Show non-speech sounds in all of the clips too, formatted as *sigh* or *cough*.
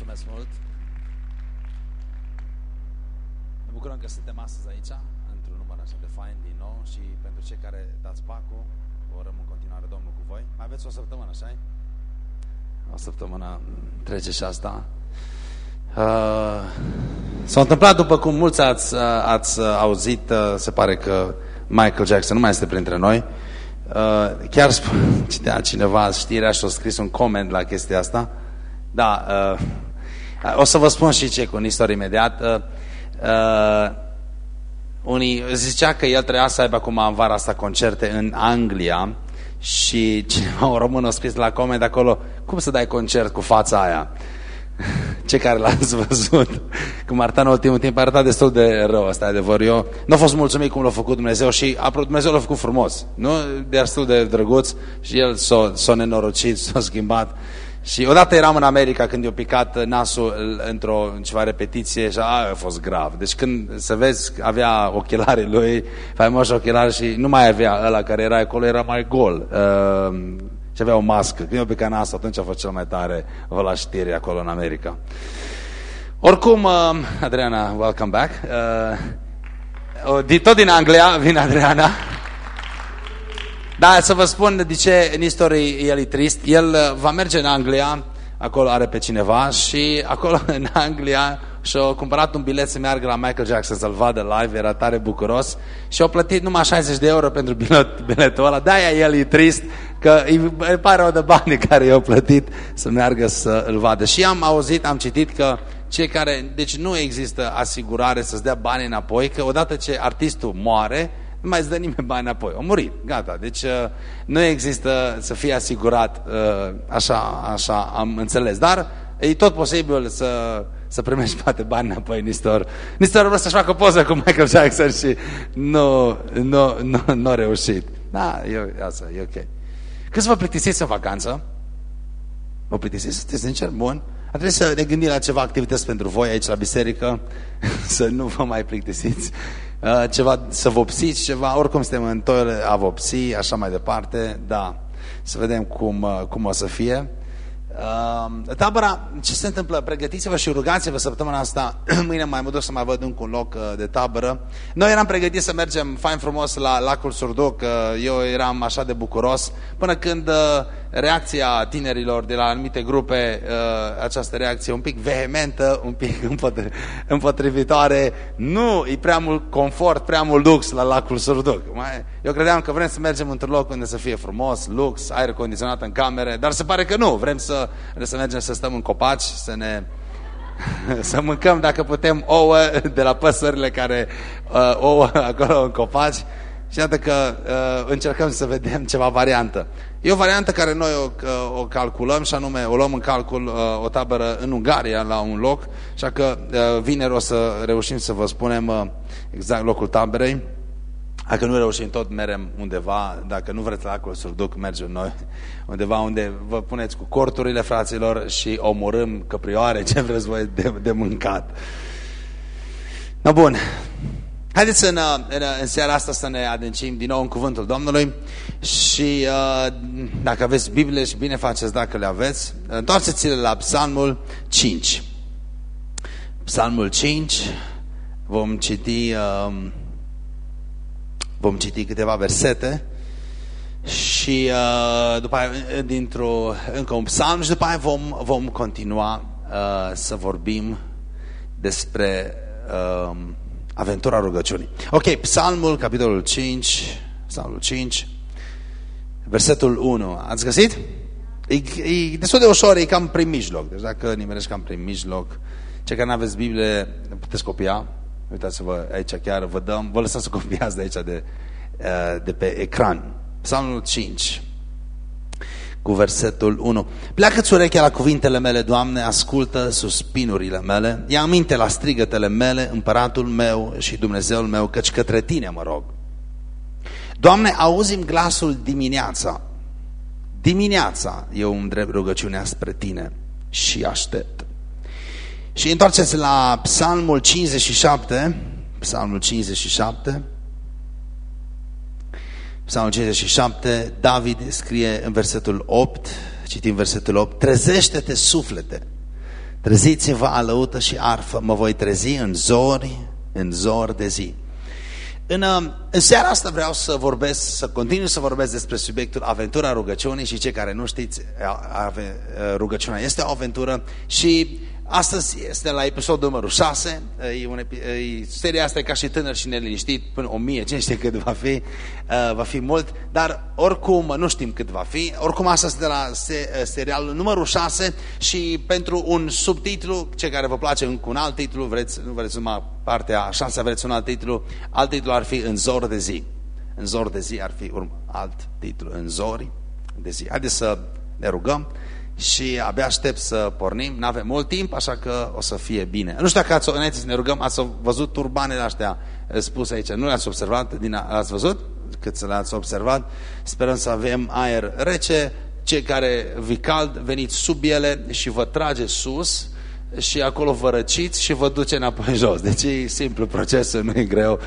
Mulțumesc mult! Ne bucurăm că suntem astăzi aici, într-un număr așa de fain din nou și pentru cei care dați pacul, orăm în continuare Domnul cu voi. Mai aveți o săptămână, așa -i? O săptămână trece și asta. Uh, S-a întâmplat după cum mulți ați, uh, ați uh, auzit, uh, se pare că Michael Jackson nu mai este printre noi. Uh, chiar *laughs* citea cineva știrea și a scris un coment la chestia asta. Da, uh, o să vă spun și ce cu un istor imediat. Uh, uh, unii zicea că el trebuia să aibă acum în vara asta concerte în Anglia și cineva, un român, a scris la coment acolo, cum să dai concert cu fața aia? *laughs* Ce care l-ați văzut cu Martan ultimul timp a arătat destul de rău, asta adevăr. Eu nu a fost mulțumit cum l-a făcut Dumnezeu și Dumnezeu l-a făcut frumos, nu? Destul de drăguț și el s-a nenorocit, s-a schimbat și odată eram în America când i-a picat nasul într-o în ceva repetiție și a, a fost grav. Deci când să vezi, avea ochelarii lui, faimoși ochelari și nu mai avea ăla care era acolo, era mai gol. Uh, și avea o mască. Când i-a picat nasul, atunci a fost cel mai tare la știri acolo în America. Oricum, uh, Adriana, welcome back. Uh, tot din Anglia vine Adriana. Da, să vă spun de ce în istorie el e trist. El uh, va merge în Anglia, acolo are pe cineva și acolo *laughs* în Anglia și-a cumpărat un bilet să meargă la Michael Jackson să-l vadă live, era tare bucuros și a plătit numai 60 de euro pentru bilet, biletul ăla. De-aia el e trist, că îi pare o de bani *laughs* care i-au plătit să meargă să-l vadă. Și am auzit, am citit că cei care, deci nu există asigurare să-ți dea bani înapoi, că odată ce artistul moare, nu mai îți dă nimeni bani înapoi. O murit, gata. Deci uh, nu există să fie asigurat, uh, așa, așa am înțeles. Dar e tot posibil să, să primești poate bani înapoi, Nistor. Nistor vrea să-și facă poză cu Michael Jackson și nu, nu, nu, nu a reușit. Da, e, asta, e ok. Câți vă plictisiți în vacanță? Vă plictisiți? Sunteți sincer? Bun. Ar trebui să ne gândim la ceva activități pentru voi aici la biserică, *laughs* să nu vă mai plictisiți. Uh, ceva, să vopsiți ceva, oricum suntem în toile a vopsi, așa mai departe, da, să vedem cum, uh, cum o să fie. Uh, tabăra, ce se întâmplă? Pregătiți-vă și rugați-vă săptămâna asta. *clears throat* Mâine mai mă duc să mai văd încă un loc uh, de tabără. Noi eram pregătiți să mergem fain frumos la lacul Surduc. Uh, eu eram așa de bucuros. Până când uh, reacția tinerilor de la anumite grupe, această reacție un pic vehementă, un pic *laughs* împotrivitoare, nu, e prea mult confort, prea mult lux la lacul Surduc. Eu credeam că vrem să mergem într-un loc unde să fie frumos, lux, aer condiționat în camere, dar se pare că nu. Vrem să, vrem să mergem să stăm în copaci, să ne *laughs* să mâncăm dacă putem ouă de la păsările care uh, ouă *laughs* acolo în copaci și iată că uh, încercăm să vedem ceva variantă. E o variantă care noi o, uh, o calculăm și anume o luăm în calcul uh, o tabără în Ungaria la un loc, așa că uh, vineri o să reușim să vă spunem uh, exact locul taberei. Dacă nu reușim tot, merem undeva, dacă nu vreți la acolo să duc, mergem noi undeva unde vă puneți cu corturile fraților și omorâm căprioare, *laughs* ce vreți voi de, de mâncat. No, bun. Haideți în, în, în seara asta să ne adâncim din nou în cuvântul Domnului și uh, dacă aveți Biblie și bine faceți dacă le aveți, întoarceți-le la Psalmul 5. Psalmul 5, vom citi... Uh, Vom citi câteva versete și uh, după aia dintr-o încă un psalm și după aia vom, vom continua uh, să vorbim despre uh, aventura rugăciunii. Ok, psalmul, capitolul 5, psalmul 5, versetul 1. Ați găsit? E, e destul de ușor, e cam prin mijloc. Deci dacă nimerești cam prin mijloc, cei care nu aveți Biblie, puteți copia. Uitați-vă aici chiar, vă dăm, vă lăsați să copiați de aici de, uh, de pe ecran. Psalmul 5 cu versetul 1. Pleacă-ți urechea la cuvintele mele, Doamne, ascultă suspinurile mele, ia aminte la strigătele mele, împăratul meu și Dumnezeul meu, căci către Tine mă rog. Doamne, auzim glasul dimineața. Dimineața eu îmi drept rugăciunea spre Tine și aștept. Și întoarceți la Psalmul 57, Psalmul 57, Psalmul 57, David scrie în versetul 8, citim versetul 8, Trezește-te suflete, Treziți-vă alăută și arfă, mă voi trezi în zori, în zor de zi. În, uh, în seara asta vreau să vorbesc, să continui să vorbesc despre subiectul aventura rugăciunii și cei care nu știți, rugăciunea este o aventură și Astăzi este la episodul numărul 6, e, un, e, seria asta e ca și tânăr și neliniștit, până 1000, cine știe cât va fi, uh, va fi mult, dar oricum nu știm cât va fi, oricum asta este la se, uh, serialul numărul 6 și pentru un subtitlu, ce care vă place cu un alt titlu, vreți, nu vreți numai partea a 6, vreți un alt titlu, alt titlu ar fi În zor de zi. În zor de zi ar fi urmă, alt titlu, În zori de zi. Haideți să ne rugăm și abia aștept să pornim. Nu avem mult timp, așa că o să fie bine. Nu știu dacă ați, înainte să ne rugăm, ați văzut turbanele astea spuse aici. Nu le-ați observat? Din, ați văzut? Cât să le-ați observat? Sperăm să avem aer rece. Cei care vi cald, veniți sub ele și vă trage sus și acolo vă răciți și vă duce înapoi *laughs* jos. Deci e simplu procesul, nu e greu.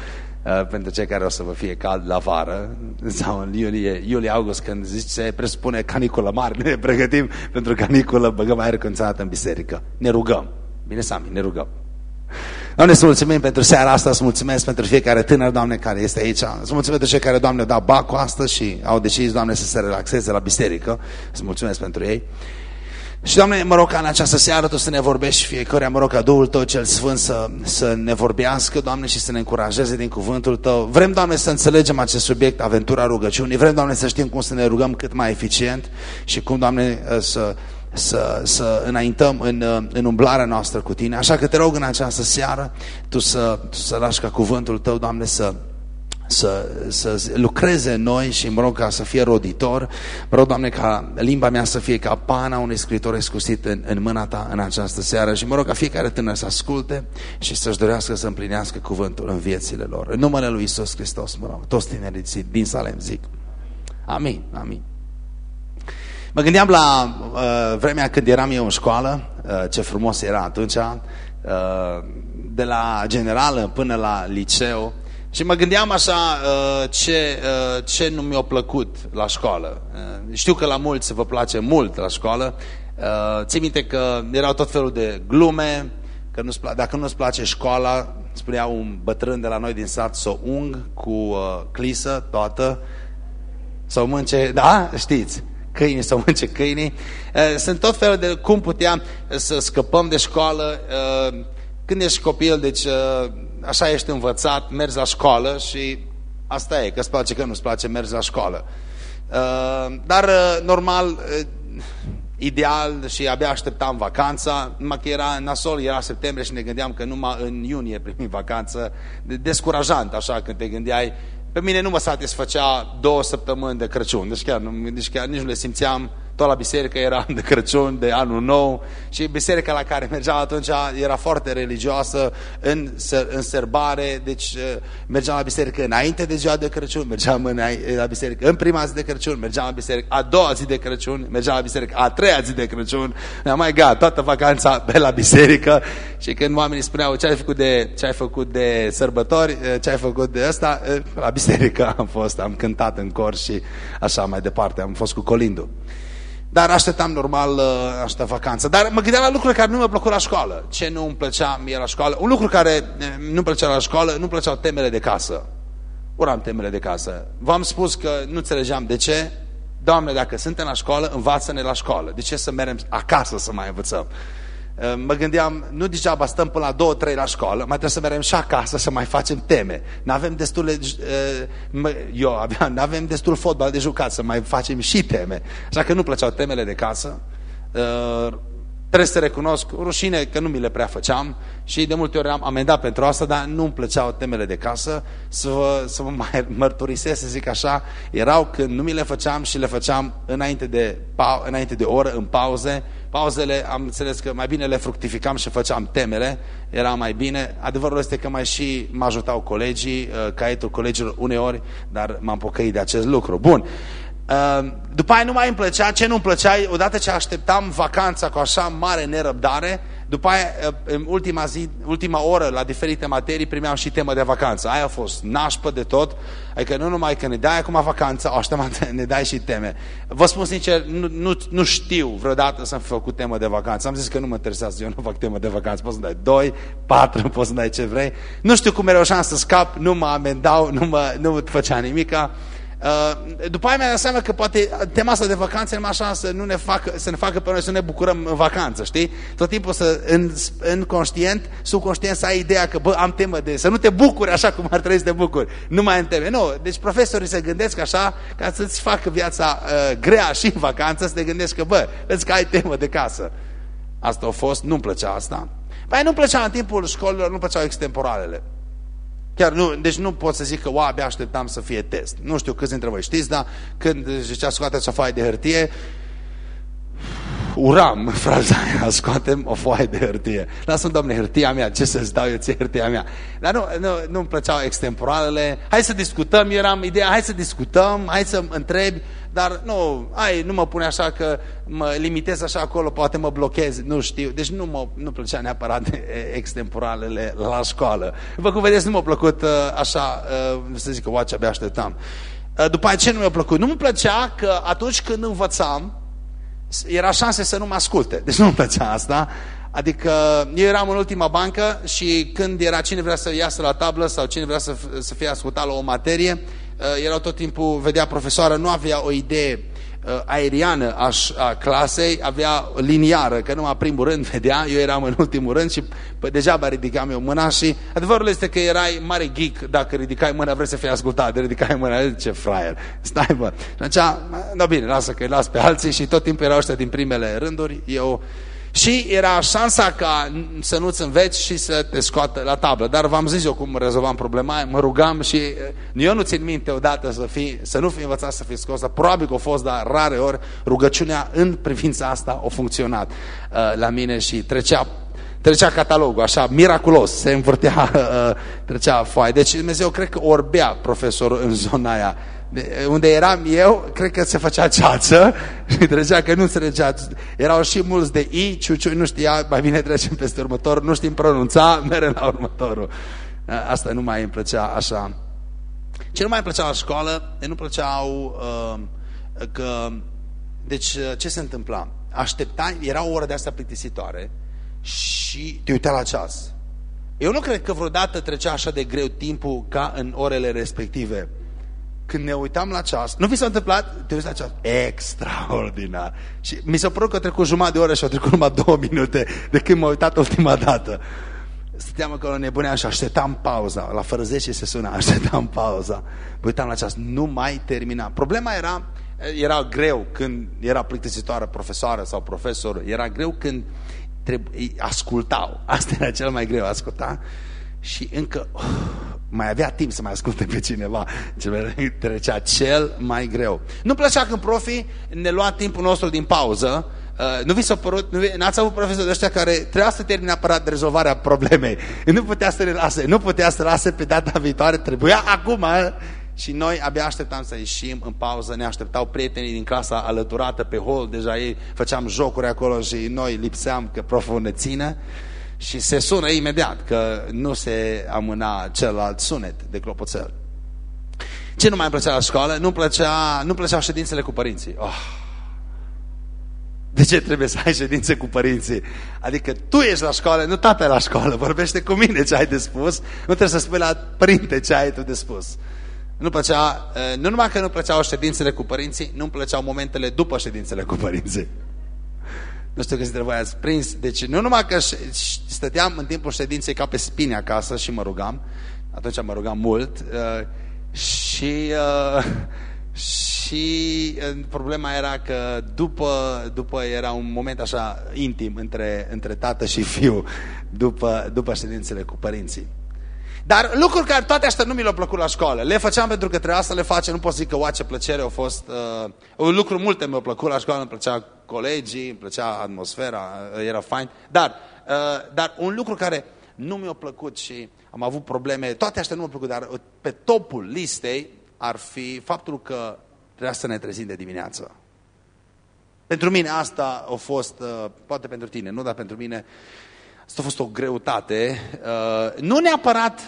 Uh, pentru cei care o să vă fie cald la vară sau în iulie, iulie-august când zice, se presupune caniculă mare, ne pregătim pentru caniculă, băgăm aer condiționat în biserică. Ne rugăm. Bine, Sami, ne rugăm. Doamne, să mulțumim pentru seara asta, să mulțumesc pentru fiecare tânăr, Doamne, care este aici. Să mulțumesc pentru cei care, Doamne, dau bacul astăzi și au decis, Doamne, să se relaxeze la biserică. Să mulțumesc pentru ei. Și, Doamne, mă rog ca în această seară Tu să ne vorbești fiecare, mă rog ca Duhul Tău cel Sfânt să, să ne vorbească, Doamne, și să ne încurajeze din cuvântul Tău. Vrem, Doamne, să înțelegem acest subiect, aventura rugăciunii. Vrem, Doamne, să știm cum să ne rugăm cât mai eficient și cum, Doamne, să, să, să înaintăm în, în umblarea noastră cu Tine. Așa că te rog în această seară Tu să, tu să lași ca cuvântul Tău, Doamne, să să, să lucreze în noi și mă rog ca să fie roditor. Mă rog, Doamne, ca limba mea să fie ca pana unui scritor escusit în, în mâna Ta în această seară și mă rog ca fiecare tânăr să asculte și să-și dorească să împlinească cuvântul în viețile lor. În numele Lui Isus Hristos, mă rog, toți tinerii din Salem zic. Amin, amin. Mă gândeam la uh, vremea când eram eu în școală, uh, ce frumos era atunci, uh, de la generală până la liceu, și mă gândeam așa uh, ce, uh, ce nu mi-a plăcut la școală. Uh, știu că la mulți vă place mult la școală. Ții minte că erau tot felul de glume, că nu dacă nu-ți place școala, spunea un bătrân de la noi din sat, să o ung cu clisă toată, să o mânce, da, știți, câinii, să o mânce câinii. Sunt tot felul de cum puteam să scăpăm de școală. Când ești copil, deci așa ești învățat, mergi la școală și asta e, că îți place, că nu-ți place, mergi la școală. Uh, dar, uh, normal, uh, ideal și abia așteptam vacanța, numai că era nasol, era septembrie și ne gândeam că numai în iunie primim vacanță, descurajant așa când te gândeai, pe mine nu mă satisfăcea două săptămâni de Crăciun, deci chiar, nu, deci chiar nici nu le simțeam tot la biserică era de Crăciun, de Anul Nou și biserica la care mergeam atunci era foarte religioasă în, în serbare, deci uh, mergeam la biserică înainte de ziua de Crăciun, mergeam în, la biserică în prima zi de Crăciun, mergeam la biserică a doua zi de Crăciun, mergeam la biserică a treia zi de Crăciun, ne-am mai gata, toată vacanța pe la biserică. Și când oamenii spuneau ce ai făcut de, ce ai făcut de sărbători, uh, ce ai făcut de ăsta, uh, la biserică am fost, am cântat în cor și așa mai departe, am fost cu Colindu. Dar așteptam normal asta uh, vacanță. Dar mă gândeam la lucruri care nu mi-au plăcut la școală. Ce nu îmi plăcea mie la școală? Un lucru care eh, nu plăcea la școală, nu plăceau temele de casă. Uram temele de casă. V-am spus că nu înțelegeam de ce. Doamne, dacă suntem la școală, învață-ne la școală. De ce să mergem acasă să mai învățăm? Ă, mă gândeam, nu degeaba stăm până la două, trei la școală, mai trebuie să mergem și acasă să mai facem teme. Nu avem destul de, ă, eu aveam, *laughs* nu avem destul fotbal de jucat să mai facem și teme. Așa că nu plăceau temele de casă. Ă, Trebuie să recunosc, rușine că nu mi le prea făceam și de multe ori am amendat pentru asta, dar nu-mi plăceau temele de casă. Să vă, să vă mai *laughs* mărturisesc, să zic așa, erau când nu mi le făceam și le făceam înainte de, înainte de oră, în pauze. Pauzele, am înțeles că mai bine le fructificam și făceam temele, era mai bine. Adevărul este că mai și mă ajutau colegii, uh, caietul colegilor uneori, dar m-am pocăit de acest lucru. Bun. Ehm, după aia nu mai îmi plăcea, ce nu îmi plăcea, odată ce așteptam vacanța cu așa mare nerăbdare, După aia, în ultima zi, ultima oră, la diferite materii, primeam și temă de vacanță. Aia a fost nașpă de tot. Adică nu numai că ne dai acum vacanță, așa *laughs* ne dai și teme. Vă spun sincer, nu, nu, nu știu vreodată să-mi făcut temă de vacanță. Am zis că nu mă interesează, eu nu fac temă de vacanță. Poți să dai doi, patru, poți să dai ce vrei. Nu știu cum reușeam să scap, nu mă amendau, nu mă, nu făcea nimica. Uh, după aia mi-am dat seama că poate tema asta de vacanțe numai așa să, nu ne facă, să ne facă pe noi să ne bucurăm în vacanță, știi? Tot timpul să, în, în conștient, subconștient să ai ideea că, bă, am temă de, să nu te bucuri așa cum ar trebui să te bucuri. Nu mai am teme. Nu, deci profesorii se gândesc așa ca să-ți facă viața uh, grea și în vacanță, să te gândești că, bă, vezi că ai temă de casă. Asta a fost, nu-mi plăcea asta. Păi nu plăcea în timpul școlilor, nu plăceau extemporalele. Chiar nu, deci nu pot să zic că, wow, abia așteptam să fie test. Nu știu câți dintre voi știți, dar când zicea scoateți o foaie de hârtie, uram fraza aia, scoatem o foaie de hârtie. Lasă-mi, doamne, hârtia mea, ce să-ți dau eu ție hârtia mea? Dar nu, nu, nu-mi plăceau extemporalele. Hai să discutăm, eram ideea, hai să discutăm, hai să întrebi, dar nu, ai, nu mă pune așa că mă limitez așa acolo, poate mă blochez, nu știu. Deci nu mă nu plăcea neapărat *laughs* extemporalele la școală. Vă cum vedeți, nu m-a plăcut uh, așa, uh, să zic că, oa, ce abia așteptam. Uh, după aceea ce nu mi-a plăcut? Nu mi plăcea că atunci când învățam, era șanse să nu mă asculte. Deci nu-mi plăcea asta. Adică eu eram în ultima bancă și când era cine vrea să iasă la tablă sau cine vrea să, să fie ascultat la o materie, uh, erau tot timpul, vedea profesoara, nu avea o idee uh, aeriană a, a clasei, avea liniară, că numai primul rând vedea, eu eram în ultimul rând și pă, degeaba ridicam eu mâna și adevărul este că erai mare geek dacă ridicai mâna, vrei să fii ascultat, de ridicai mâna, ce fraier, stai bă. Și atunci, da bine, lasă că îi las pe alții și tot timpul erau ăștia din primele rânduri, eu și era șansa ca să nu-ți înveți și să te scoată la tablă. Dar v-am zis eu cum rezolvam problema, mă rugam și eh, eu nu țin minte odată să, fi, să nu fi învățat să fi scos, dar probabil că a fost, dar rare ori rugăciunea în privința asta a funcționat uh, la mine și trecea trecea catalogul, așa, miraculos, se învârtea, uh, *laughs* trecea foaia. Deci Dumnezeu cred că orbea profesorul în zona aia unde eram eu, cred că se făcea ceață *laughs* și trecea că nu înțelegea. Erau și mulți de I, ciuciu, nu știa, mai bine trecem peste următor, nu știm pronunța, *laughs* merem la următorul. Asta nu mai îmi plăcea așa. Ce nu mai îmi plăcea la școală, nu plăceau uh, că... Deci, ce se întâmpla? Așteptai, era o oră de asta plictisitoare și te uita la ceas. Eu nu cred că vreodată trecea așa de greu timpul ca în orele respective când ne uitam la ceas, nu vi s-a întâmplat? Te uiți la ceas. Extraordinar. Și mi s-a părut că a trecut jumătate de oră și au trecut numai două minute de când m-am uitat ultima dată. Stăteam acolo nebuneam și așteptam pauza. La fără 10 se suna, așteptam pauza. Mă uitam la ceas, nu mai termina. Problema era, era greu când era plictisitoare profesoară sau profesor. Era greu când trebuie, ascultau. Asta era cel mai greu, asculta și încă oh, mai avea timp să mai asculte pe cineva ce trecea cel mai greu. Nu plăcea când profii ne lua timpul nostru din pauză Uh, nu vi s-a părut, nu n-ați avut profesori de ăștia care trebuia să termine aparat de rezolvarea problemei. Nu putea să le lase, nu putea să lase pe data viitoare, trebuia acum. Și noi abia așteptam să ieșim în pauză, ne așteptau prietenii din clasa alăturată pe hol, deja ei făceam jocuri acolo și noi lipseam că proful ne ține și se sună imediat că nu se amâna celălalt sunet de clopoțel. Ce nu mai îmi plăcea la școală? Nu plăcea, nu plăceau ședințele cu părinții. Oh. De ce trebuie să ai ședințe cu părinții? Adică tu ești la școală, nu tata e la școală, vorbește cu mine ce ai de spus, nu trebuie să spui la părinte ce ai tu de spus. Nu, plăcea, eh, nu numai că nu plăceau ședințele cu părinții, nu plăceau momentele după ședințele cu părinții. Nu știu câți dintre voi ați prins. Deci nu numai că stăteam în timpul ședinței ca pe spine acasă și mă rugam, atunci mă rugam mult, uh, și, uh, și uh, problema era că după, după era un moment așa intim între, între tată și fiu, după, după ședințele cu părinții. Dar lucruri care toate astea nu mi le-au plăcut la școală. Le făceam pentru că trebuia să le facem, nu pot zic că, oa, ce plăcere au fost. Uh, un lucru multe mi-au plăcut la școală, îmi plăcea colegii, îmi plăcea atmosfera, uh, era fain. Dar, uh, dar un lucru care nu mi-a plăcut și am avut probleme, toate astea nu mi-au plăcut, dar uh, pe topul listei ar fi faptul că trebuia să ne trezim de dimineață. Pentru mine asta a fost, uh, poate pentru tine, nu, dar pentru mine, Asta a fost o greutate. Uh, nu neapărat,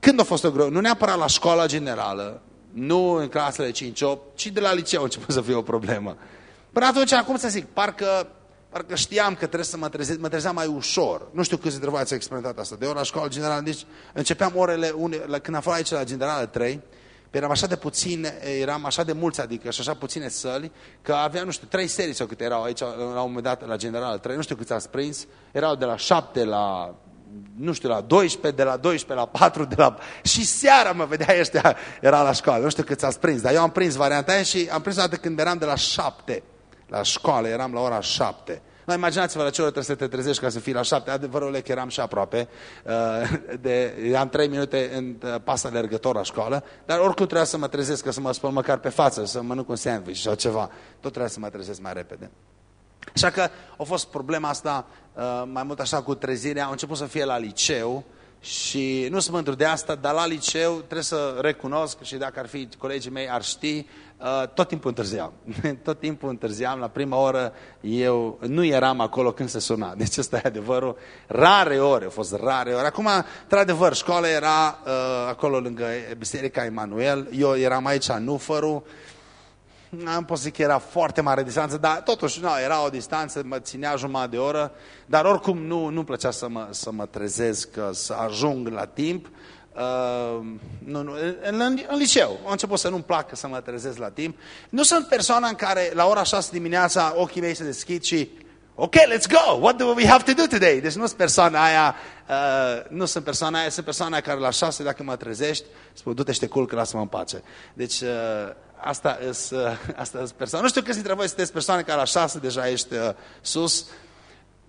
când a fost o greutate? Nu neapărat la școala generală, nu în clasele 5-8, ci de la liceu a început să fie o problemă. Până atunci, cum să zic, parcă, parcă știam că trebuie să mă trezesc, mă trezeam mai ușor. Nu știu câți dintre voi ați experimentat asta. De ori la școală generală, deci începeam orele, une, când am fost aici la generală 3, eram așa de puțin, eram așa de mulți, adică și așa puține săli, că aveam, nu știu, trei serii sau câte erau aici la un moment dat la general, trei, nu știu câți ați prins, erau de la șapte la nu știu, la 12, de la 12 la 4, de la... și seara mă vedea ăștia, era la școală, nu știu câți ați prins, dar eu am prins varianta aia și am prins o dată când eram de la 7 la școală, eram la ora 7. Nu, imaginați-vă la ce oră trebuie să te trezești ca să fii la șapte. Adevărul e că eram și aproape. Uh, de, am trei minute în uh, pasta alergător la școală, dar oricum trebuia să mă trezesc, ca să mă spăl măcar pe față, să mănânc un sandwich sau ceva. Tot trebuia să mă trezesc mai repede. Așa că a fost problema asta uh, mai mult așa cu trezirea. Au început să fie la liceu și nu sunt mândru de asta, dar la liceu trebuie să recunosc și dacă ar fi colegii mei ar ști, Uh, tot timpul întârziam. *laughs* tot timpul întârziam. La prima oră eu nu eram acolo când se suna. Deci ăsta e adevărul. Rare ore, au fost rare ore. Acum, într-adevăr, școala era uh, acolo lângă Biserica Emanuel. Eu eram aici în Nufăru. Am pot zic că era foarte mare distanță, dar totuși nu, era o distanță, mă ținea jumătate de oră, dar oricum nu, nu plăcea să mă, să mă trezesc, să ajung la timp. Uh, nu, nu, în, în, în liceu. Am început să nu-mi placă să mă trezesc la timp. Nu sunt persoana în care la ora 6 dimineața ochii mei se deschid și Ok, let's go! What do we have to do today? Deci nu sunt persoana aia, uh, nu sunt persoana aia, sunt persoana aia care la 6 dacă mă trezești, spun, du-te și te culcă, lasă-mă în pace. Deci uh, asta sunt uh, *laughs* asta persoana. Nu știu câți dintre voi sunteți persoane care la 6 deja ești uh, sus,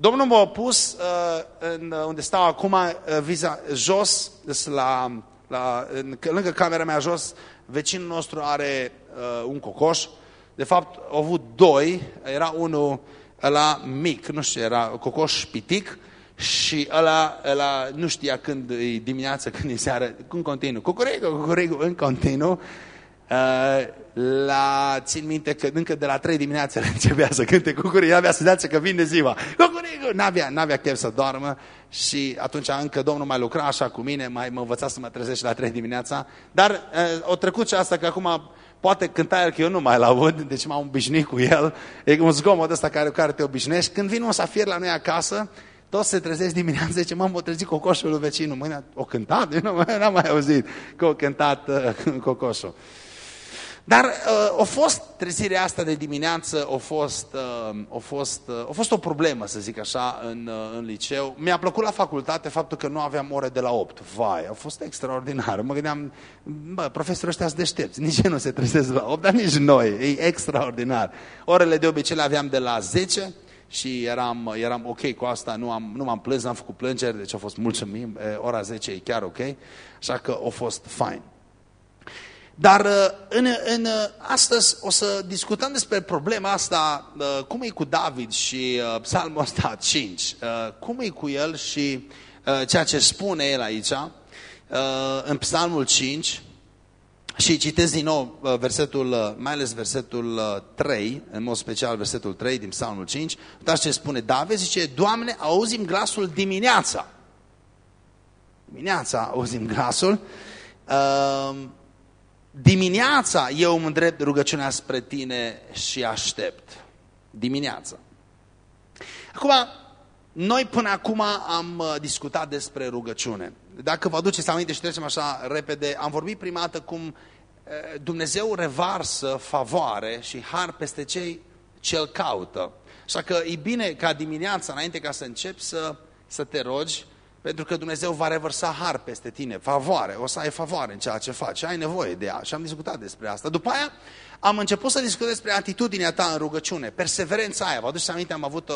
Domnul m-a pus uh, în, uh, unde stau acum, uh, viza, jos, la, la, în, lângă camera mea jos, vecinul nostru are uh, un cocoș. De fapt, au avut doi, era unul ăla mic, nu știu, era cocoș pitic și ăla, ăla nu știa când e dimineața, când e seară, în continuu, cucurigu, cucurigu, în continuu. Uh, la, țin minte că încă de la 3 dimineața *laughs* începea să cânte cucurigu, avea senzația că vine ziua. Cucurigu, n-avea, n-avea chef să doarmă și atunci încă Domnul mai lucra așa cu mine, mai mă învăța să mă trezesc la 3 dimineața, dar uh, o trecut și asta că acum poate cânta el că eu nu mai l-aud, deci m-am obișnuit cu el, e un zgomot ăsta care, care te obișnuiești. Când vin un safir la noi acasă, toți se trezesc dimineața, zice, mă, m-a trezit cocoșul lui vecinul. Mâine, o cântat? Eu nu am mai auzit că o cântat uh, *laughs* cocoșul. Dar uh, a fost trezirea asta de dimineață, a fost, uh, a fost, uh, a fost o problemă, să zic așa, în, uh, în liceu. Mi-a plăcut la facultate faptul că nu aveam ore de la 8. Vai, a fost extraordinar. Mă gândeam, bă, profesorii ăștia sunt deștepți, nici ei nu se trezesc la 8, dar nici noi. E extraordinar. Orele de obicei le aveam de la 10 și eram, eram ok cu asta, nu, am, nu m-am plâns, n-am făcut plângeri, deci a fost mulțumim, ora 10 e chiar ok, așa că a fost fine. Dar uh, în, în, uh, astăzi o să discutăm despre problema asta, uh, cum e cu David și psalmul ăsta *laughs* 5, cum e cu el și ceea ce spune el aici, în psalmul 5, și citesc din nou versetul, mai ales versetul 3, în mod special versetul 3 din psalmul 5, uitați ce spune David, zice, Doamne, auzim glasul dimineața. Dimineața auzim glasul. Uh, Dimineața eu îmi îndrept rugăciunea spre tine și aștept. Dimineața. Acum, noi până acum am uh, discutat despre rugăciune. Dacă vă aduceți aminte și trecem așa repede, am vorbit prima dată cum uh, Dumnezeu revarsă favoare și har peste cei ce îl caută. Așa că e bine ca dimineața, înainte ca să începi, să, să te rogi, pentru că Dumnezeu va revărsa har peste tine, favoare, o să ai favoare în ceea ce faci, ai nevoie de ea și am discutat despre asta. După aia am început să discut despre atitudinea ta în rugăciune, perseverența aia. Vă aduceți aminte, am avut, uh,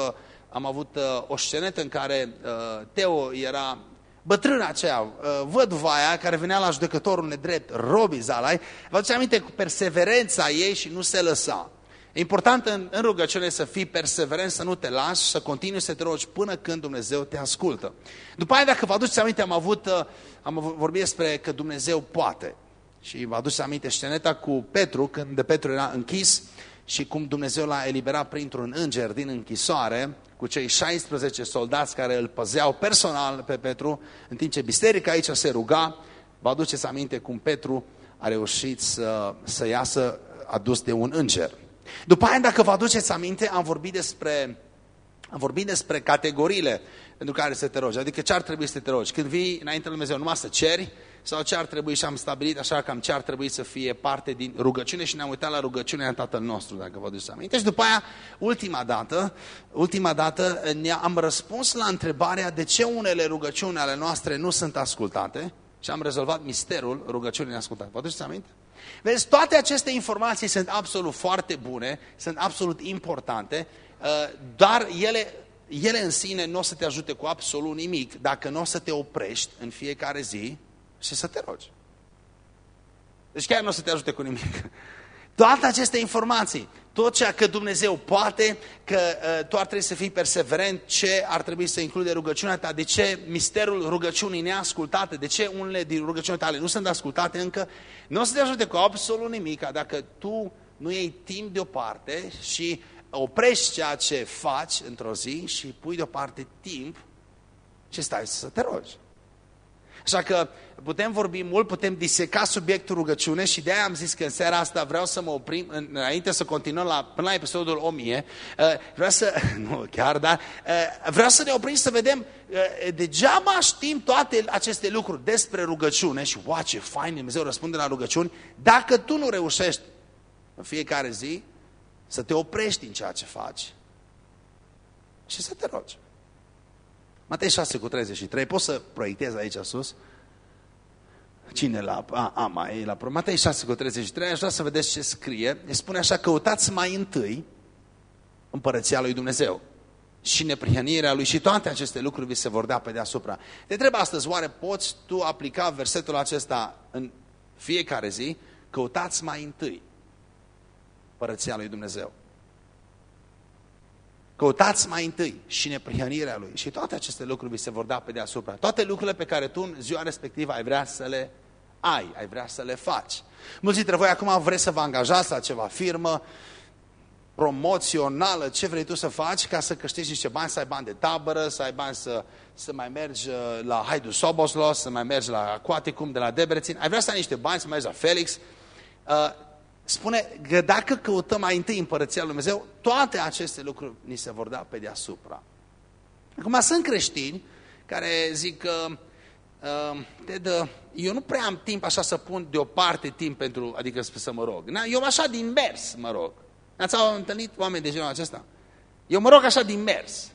am avut uh, o scenetă în care uh, Teo era bătrâna aceea, văduva aia care venea la judecătorul nedrept, Robi Zalai, vă aduceți aminte cu perseverența ei și nu se lăsa. E important în, în rugăciune să fii perseverent, să nu te lași, să continui să te rogi până când Dumnezeu te ascultă. După aia, dacă vă aduceți aminte, am, avut, uh, am vorbit despre că Dumnezeu poate. Și vă aduceți aminte sceneta cu Petru, când de Petru era închis și cum Dumnezeu l-a eliberat printr-un înger din închisoare, cu cu cei 16 soldați care îl păzeau personal pe Petru, în timp ce biserica aici se ruga, vă aduceți aminte cum Petru a reușit să, să iasă adus de un înger. După aia, dacă vă aduceți aminte, am vorbit despre, am vorbit despre categoriile pentru care să te rogi. Adică ce ar trebui să te rogi? Când vii înainte lui Dumnezeu, numai să ceri, sau ce ar trebui și am stabilit așa cam ce ar trebui să fie parte din rugăciune și ne-am uitat la rugăciunea Tatăl nostru, dacă vă duceți aminte. Și după aia, ultima dată, ultima dată am răspuns la întrebarea de ce unele rugăciuni ale noastre nu sunt ascultate și am rezolvat misterul rugăciunii neascultate. Vă duceți aminte? Vezi, toate aceste informații sunt absolut foarte bune, sunt absolut importante, uh, dar ele, ele în sine nu o să te ajute cu absolut nimic dacă nu o să te oprești în fiecare zi și să te rogi. Deci chiar nu o să te ajute cu nimic. *laughs* Toate aceste informații, tot ceea că Dumnezeu poate, că uh, tu ar trebui să fii perseverent, ce ar trebui să include rugăciunea ta, de ce misterul rugăciunii neascultate, de ce unele din rugăciunile tale nu sunt ascultate încă, nu o să te ajute cu absolut nimic dacă tu nu iei timp deoparte și oprești ceea ce faci într-o zi și pui deoparte timp și stai să te rogi. Așa că putem vorbi mult, putem diseca subiectul rugăciune și de-aia am zis că în seara asta vreau să mă oprim, înainte să continuăm la, până la episodul 1000, uh, vreau să, *laughs* nu chiar, dar uh, vreau să ne oprim să vedem, uh, degeaba știm toate aceste lucruri despre rugăciune și, wow, ce fain, Dumnezeu răspunde la rugăciuni, dacă tu nu reușești în fiecare zi să te oprești în ceea ce faci și să te rogi. Matei 6 cu 33, poți să proiectezi aici sus? Cine la... A, a mai la... Matei 6 cu 33, aș vrea să vedeți ce scrie. Ne spune așa, căutați mai întâi împărăția lui Dumnezeu și neprihănirea lui și toate aceste lucruri vi se vor da pe deasupra. Te întreb astăzi, oare poți tu aplica versetul acesta în fiecare zi? Căutați mai întâi împărăția lui Dumnezeu. Căutați mai întâi și neprihănirea Lui și toate aceste lucruri vi se vor da pe deasupra. Toate lucrurile pe care tu în ziua respectivă ai vrea să le ai, ai vrea să le faci. Mulți dintre voi acum vreți să vă angajați la ceva firmă promoțională, ce vrei tu să faci ca să câștigi niște bani, să ai bani de tabără, să ai bani să, să mai mergi uh, la Haidu Soboslos, să mai mergi la Aquaticum de la Debrețin, ai vrea să ai niște bani, să mergi la Felix. Uh, spune că dacă căutăm mai întâi împărăția lui Dumnezeu, toate aceste lucruri ni se vor da pe deasupra. Acum sunt creștini care zic că uh, Ted, eu nu prea am timp așa să pun deoparte timp pentru, adică să mă rog. Eu așa din mers mă rog. Ați întâlnit oameni de genul acesta? Eu mă rog așa din mers.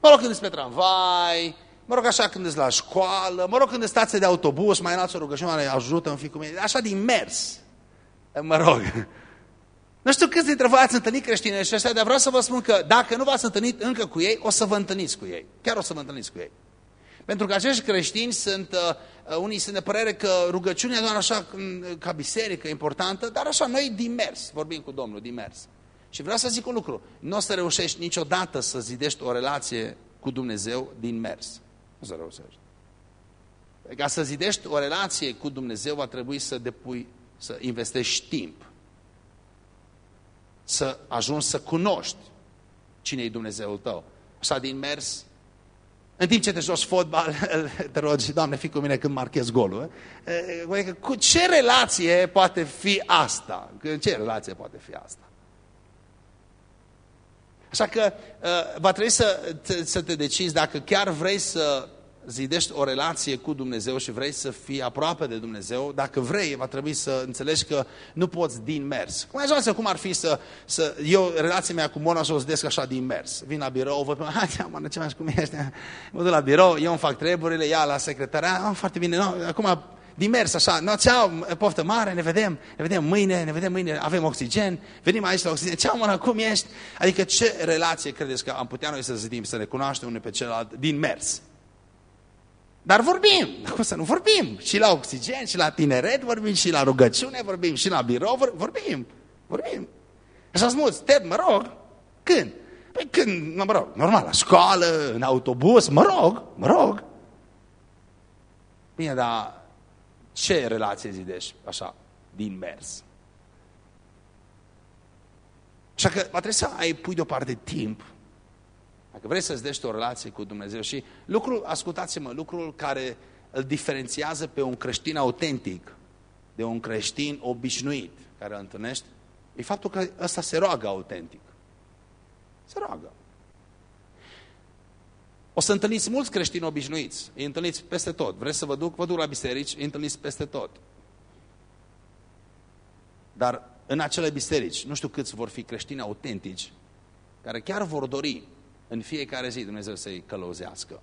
Mă rog când sunt pe tramvai, mă rog așa când sunt la școală, mă rog când stați de autobuz, mai înalți o rugăciune, ajută în fi cu mine. Așa din mers mă rog. Nu știu câți dintre voi ați întâlnit creștini și ăștia, dar vreau să vă spun că dacă nu v-ați întâlnit încă cu ei, o să vă întâlniți cu ei. Chiar o să vă întâlniți cu ei. Pentru că acești creștini sunt, uh, uh unii sunt de părere că rugăciunea doar așa ca biserică importantă, dar așa noi din mers, vorbim cu Domnul, din mers. Și vreau să zic un lucru, nu o să reușești niciodată să zidești o relație cu Dumnezeu din mers. Nu să reușești. Ca să zidești o relație cu Dumnezeu va trebui să depui să investești timp, să ajungi să cunoști cine e Dumnezeul tău. Așa din mers, în timp ce te joci fotbal, *laughs* te rogi, Doamne, fii cu mine când marchez golul. Eh? Cu ce relație poate fi asta? Ce relație poate fi asta? Așa că eh, va trebui să, să te decizi dacă chiar vrei să zidești o relație cu Dumnezeu și vrei să fii aproape de Dumnezeu, dacă vrei, va trebui să înțelegi că nu poți din mers. Cum ai cum ar fi să, să eu, relația mea cu Mona, să o zidesc așa din mers. Vin la birou, văd pe hai, *laughs* mă, ce mai cum ești? Mă duc la birou, eu îmi fac treburile, ea la secretarea, ah, foarte bine, no, acum din mers așa, no, ceau, poftă mare, ne vedem, ne vedem mâine, ne vedem mâine, avem oxigen, venim aici la oxigen, ceau mă, cum ești? Adică ce relație credeți că am putea noi să zidim, să ne cunoaștem unul pe celălalt din mers? Dar vorbim, cum să nu vorbim? Și la oxigen, și la tineret vorbim, și la rugăciune vorbim, și la birou vorbim, vorbim. Așa sunt mulți, Ted, mă rog, când? Păi când, mă rog, normal, la școală, în autobuz, mă rog, mă rog. Bine, dar ce relație zidești așa, din mers? Așa că va trebui să ai pui deoparte timp Dacă vrei să-ți dești o relație cu Dumnezeu și lucrul, ascultați-mă, lucrul care îl diferențiază pe un creștin autentic de un creștin obișnuit care îl întâlnești, e faptul că ăsta se roagă autentic. Se roagă. O să întâlniți mulți creștini obișnuiți. Îi întâlniți peste tot. Vreți să vă duc? Vă duc la biserici, îi întâlniți peste tot. Dar în acele biserici, nu știu câți vor fi creștini autentici, care chiar vor dori în fiecare zi Dumnezeu să-i călăuzească.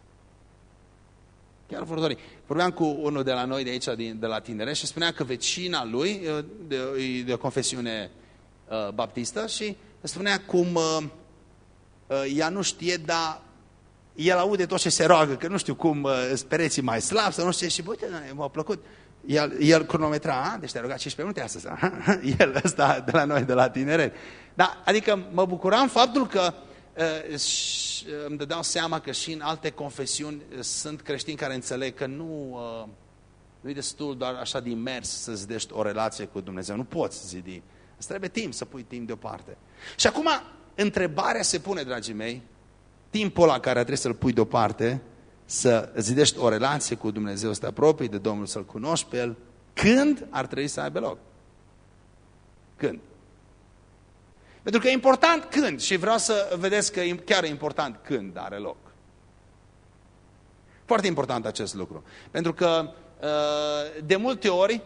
Chiar vor dori. Vorbeam cu unul de la noi de aici, de la tinere, și spunea că vecina lui, de, de o confesiune uh, baptistă, și spunea cum uh, uh, ea nu știe, dar el aude tot ce se roagă, că nu știu cum uh, pereții mai slab sau nu știu ce, și uite, m-a plăcut. El, el cronometra, a? deci te-a rugat 15 minute astăzi. *laughs* El ăsta de la noi, de la tineret. Da, adică mă bucuram faptul că uh, îmi dădeau seama că și în alte confesiuni uh, sunt creștini care înțeleg că nu, uh, nu e destul doar așa de imers să zidești o relație cu Dumnezeu. Nu poți zidi. Îți trebuie timp să pui timp deoparte. Și acum, întrebarea se pune, dragii mei, timpul la care trebuie să-l pui deoparte, să zidești o relație cu Dumnezeu, să te apropii de Domnul, să-L cunoști pe El, când ar trebui să aibă loc? Când? Pentru că e important când și vreau să vedeți că e chiar important când are loc. Foarte important acest lucru. Pentru că uh, de multe ori,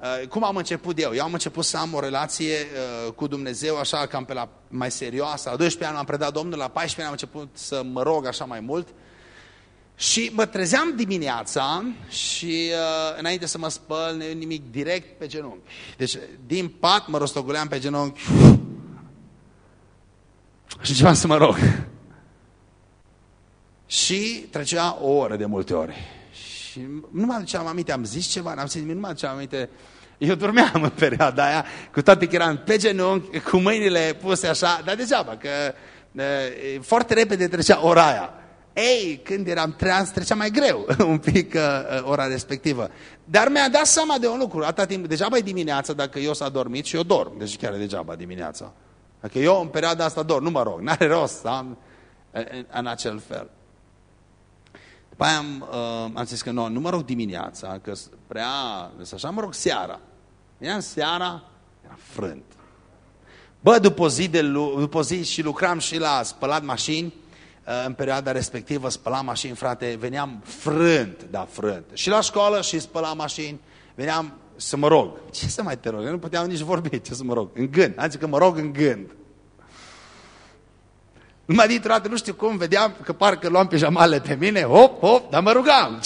uh, cum am început eu? Eu am început să am o relație uh, cu Dumnezeu așa cam pe la mai serioasă. La 12 ani am predat Domnul, la 14 ani am început să mă rog așa mai mult. Și mă trezeam dimineața și uh, înainte să mă spăl, nimic direct pe genunchi. Deci din pat mă rostogoleam pe genunchi și ceva să mă rog. Și trecea o oră de multe ori. Și nu mă aduceam aminte, am zis ceva, n-am zis nimic, nu mă aduceam aminte. Eu dormeam în perioada aia, cu toate că eram pe genunchi, cu mâinile puse așa, dar degeaba, că e, foarte repede trecea ora aia. Ei, când eram treaz, trecea mai greu *laughs* un pic uh, ora respectivă. Dar mi-a dat seama de un lucru, atâta timp, degeaba e dimineața dacă eu s-a dormit și eu dorm, deci chiar e degeaba dimineața. Dacă eu în perioada asta dor, nu mă rog, n-are rost să am în, în acel fel. După aia am, uh, am zis că nu, nu mă rog dimineața, că prea, așa mă rog seara. Ia seara, era frânt. Bă, după zi, de, după zi și lucram și la spălat mașini, uh, în perioada respectivă spălam mașini, frate, veneam frânt, da, frânt. Și la școală și spălam mașini, veneam să mă rog. Ce să mai te rog? Eu nu puteam nici vorbi, ce să mă rog? În gând. Am zis că mă rog în gând. Numai dintr-o dată, nu știu cum, vedeam că parcă luam pijamale pe mine, hop, hop, dar mă rugam.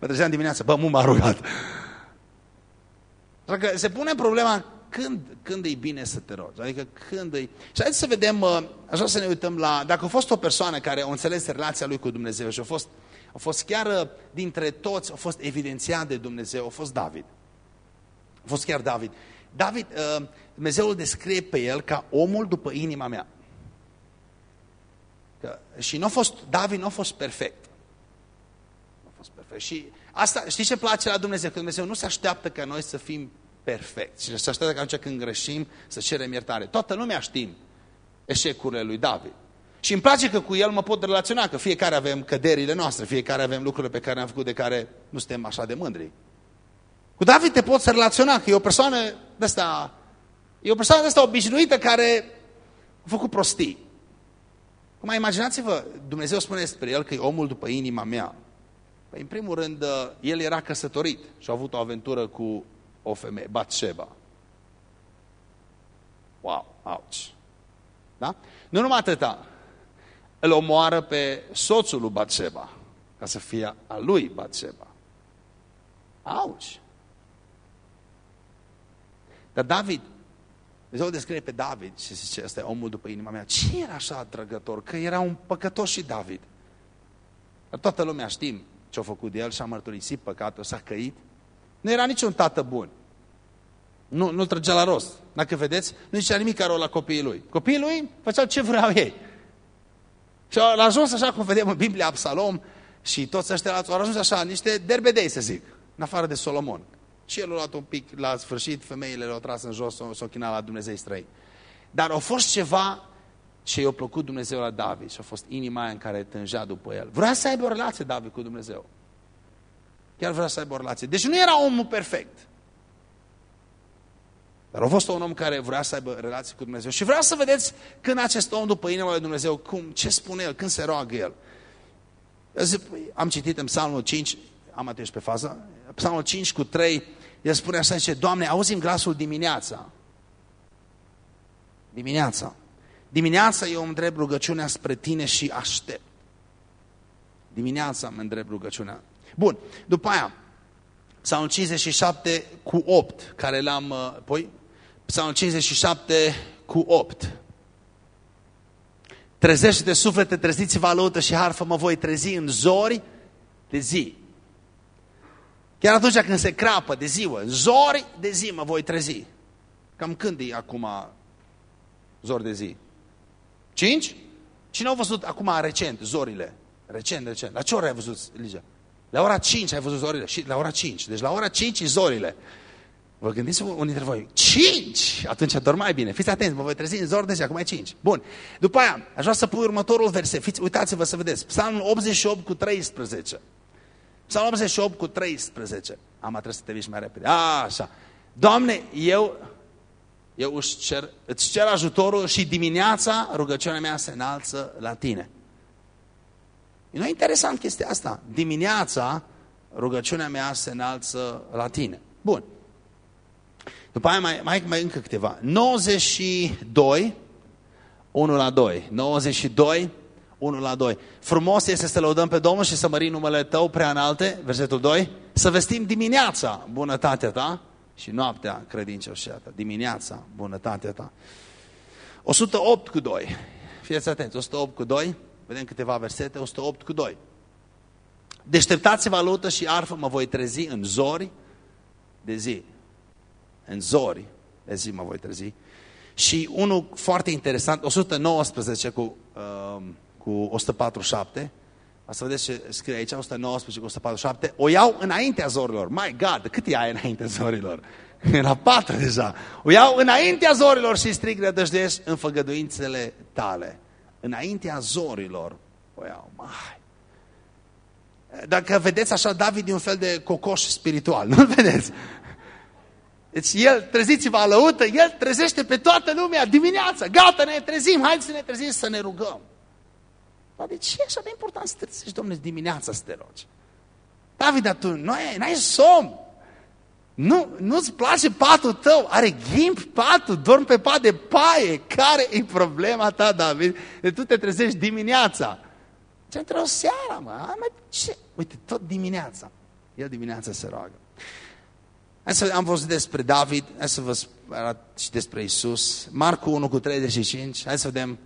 Mă trezeam dimineața, bă, mu m-a rugat. Dacă se pune problema când, când e bine să te rogi, adică când e... Și haideți să vedem, uh, așa să ne uităm la, dacă a fost o persoană care a înțeles relația lui cu Dumnezeu și a fost a fost chiar uh, dintre toți, a fost evidențiat de Dumnezeu, a fost David. A fost chiar David. David, uh, Dumnezeu îl descrie pe el ca omul după inima mea. Că, și nu a fost, David nu a fost perfect. Nu a fost perfect. Și asta, știi ce place la Dumnezeu? Că Dumnezeu nu se așteaptă ca noi să fim perfecti. Și se așteaptă că atunci când greșim să cerem iertare. Toată lumea știm eșecurile lui David. Și îmi place că cu el mă pot relaționa, că fiecare avem căderile noastre, fiecare avem lucrurile pe care le-am făcut de care nu suntem așa de mândri. Cu David te poți relaționa, că e o persoană de asta, e o persoană de asta obișnuită care a făcut prostii. Cum imaginați-vă, Dumnezeu spune despre el că e omul după inima mea. Păi, în primul rând, el era căsătorit și a avut o aventură cu o femeie, Batsheba. Wow, ouch. Da? Nu numai atâta îl omoară pe soțul lui Batseba, ca să fie a lui Batseba. Auci! Dar David, Dumnezeu descrie pe David și zice, ăsta e omul după inima mea. Ce era așa atrăgător? Că era un păcătos și David. Dar toată lumea știm ce a făcut de el și a mărturisit păcatul, s-a căit. Nu era niciun tată bun. Nu, nu trăgea la rost. Dacă vedeți, nu zicea nimic caro la copiii lui. Copiii lui făceau ce vreau ei. Și au ajuns așa cum vedem în Biblia Absalom și toți ăștia au ajuns așa, niște derbedei să zic, în afară de Solomon. Și el a luat un pic la sfârșit, femeile le-au tras în jos, s-au chinat la Dumnezei străi. Dar a fost ceva ce i-a plăcut Dumnezeu la David și a fost inima aia în care tângea după el. Vrea să aibă o relație David cu Dumnezeu. Chiar vrea să aibă o relație. Deci nu era omul perfect. Dar a fost un om care vrea să aibă relație cu Dumnezeu. Și vreau să vedeți când acest om după inima lui Dumnezeu, cum, ce spune el, când se roagă el. Am citit în Psalmul 5, am atunci pe fază, Psalmul 5 cu 3, el spune așa, zice, Doamne, auzim glasul dimineața. Dimineața. Dimineața eu îmi îndrept rugăciunea spre tine și aștept. Dimineața îmi îndrept rugăciunea. Bun, după aia, Psalmul 57 cu 8, care l-am, apoi, Psalmul 57 cu 8. Trezește-te suflete, treziți-vă alăută și harfă, mă voi trezi în zori de zi. Chiar atunci când se crapă de ziua, în zori de zi mă voi trezi. Cam când e acum zori de zi? Cinci? Cine au văzut acum recent zorile? Recent, recent. La ce oră ai văzut, Ligia? La ora 5 ai văzut zorile. Și la ora 5. Deci la ora 5 zorile. Vă gândiți unii dintre voi, 5! Atunci dorm mai bine. Fiți atenți, mă voi trezi în zor de zi, acum e 5. Bun. După aia, aș vrea să pui următorul verset. Fiți, uitați-vă să vedeți. Psalmul 88 cu 13. Psalmul 88 cu 13. Am trebuie să te viși mai repede. A, așa. Doamne, eu, eu îți cer, îți cer ajutorul și dimineața rugăciunea mea se înalță la tine. Nu e interesant chestia asta. Dimineața rugăciunea mea se înalță la tine. Bun. După aia mai, mai, mai încă câteva. 92, 1 la 2. 92, 1 la 2. Frumos este să lăudăm pe Domnul și să mărim numele Tău prea înalte, versetul 2. Să vestim dimineața bunătatea Ta și noaptea credincioșia Ta. Dimineața bunătatea Ta. 108 cu 2. Fieți atenți, 108 cu 2. Vedem câteva versete, 108 cu 2. Deșteptați-vă lută și arfă, mă voi trezi în zori de zi. În zori de zi mă voi trezi. Și unul foarte interesant, 119 cu, uh, cu 147. O să vedeți ce scrie aici, 119 cu 147. O iau înaintea zorilor. My God, cât e aia înaintea zorilor? *laughs* La patru deja. O iau înaintea zorilor și strig rădăjduiesc în făgăduințele tale înaintea zorilor o iau. Mai. Dacă vedeți așa, David e un fel de cocoș spiritual, *laughs* nu-l vedeți? Deci el, treziți-vă alăută, el trezește pe toată lumea dimineața, gata, ne trezim, hai să ne trezim să ne rugăm. Dar de ce e așa de important să te trezești, domnule, dimineața să te rogi? David, tu nu ai somn. Nu, nu-ți place patul tău, are ghimp patul, dorm pe pat de paie. Care e problema ta, David? De tu te trezești dimineața. Ce într-o seara, mă. Mai ce? Uite, tot dimineața. El dimineața se roagă. Hai să am văzut despre David, hai să vă arăt și despre Isus. Marcu 1 cu 35, hai să vedem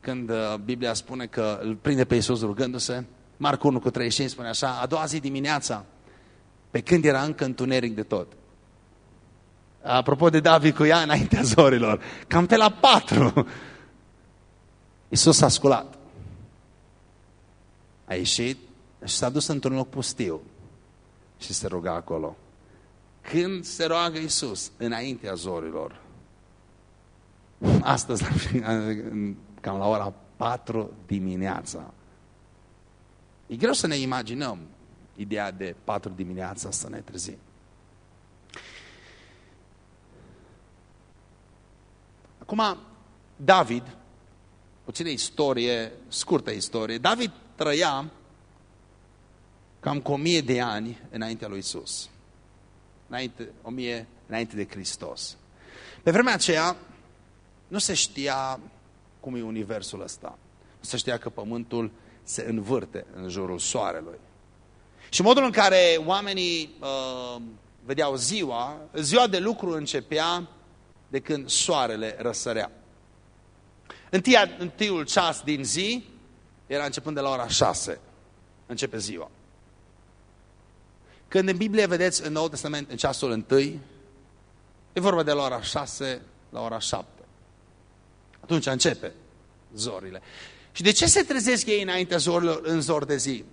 când uh, Biblia spune că îl prinde pe Isus rugându-se. Marcu 1 cu 35 spune așa, a doua zi dimineața, pe când era încă întuneric de tot. Apropo de David cu ea înaintea *laughs* zorilor, cam pe la patru, *laughs* Iisus a sculat. A ieșit și s-a dus într-un loc pustiu și se ruga acolo. Când se roagă Iisus înaintea zorilor, astăzi, cam la ora 4 dimineața, e greu să ne imaginăm ideea de patru dimineața să ne trezim. Acum, David, puțină istorie, scurtă istorie, David trăia cam cu o mie de ani înaintea lui Isus. Înainte, o mie înainte de Hristos. Pe vremea aceea nu se știa cum e universul ăsta. Nu se știa că pământul se învârte în jurul soarelui. Și modul în care oamenii uh, vedeau ziua, ziua de lucru începea de când soarele răsărea. Întâia, întâiul ceas din zi era începând de la ora 6. Începe ziua. Când în Biblie vedeți în Noul Testament, în ceasul întâi, e vorba de la ora 6 la ora 7. Atunci începe zorile. Și de ce se trezesc ei înaintea zorilor în zor de zi?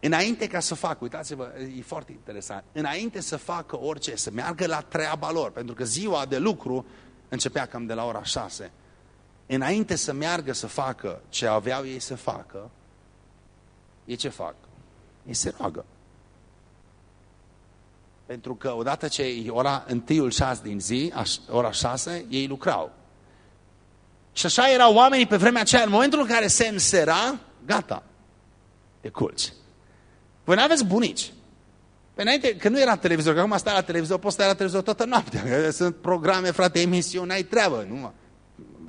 Înainte ca să facă, uitați-vă, e foarte interesant, înainte să facă orice, să meargă la treaba lor, pentru că ziua de lucru începea cam de la ora 6. înainte să meargă să facă ce aveau ei să facă, ei ce fac? Ei se roagă. Pentru că odată ce e ora întâiul șase din zi, ora șase, ei lucrau. Și așa erau oamenii pe vremea aceea, în momentul în care se însera, gata, te culci. Voi n-aveți bunici. Pe înainte, că nu era televizor, că acum stai la televizor, poți sta la televizor toată noaptea. *laughs* Sunt programe, frate, emisiuni, ai treabă. Nu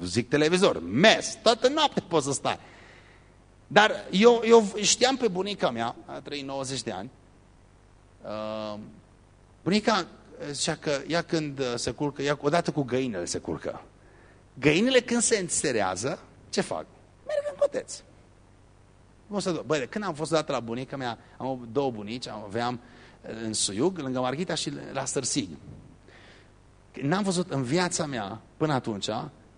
zic televizor, mes, toată noaptea poți să stai. Dar eu, eu știam pe bunica mea, a trăit 90 de ani, uh, bunica zicea că ea când se culcă, ea odată cu găinile se culcă. Găinile când se înserează, ce fac? Merg în coteț. Băi, când am fost dată la bunica mea, am două bunici, aveam în Suiug, lângă Marghita și la Sărsig. N-am văzut în viața mea, până atunci,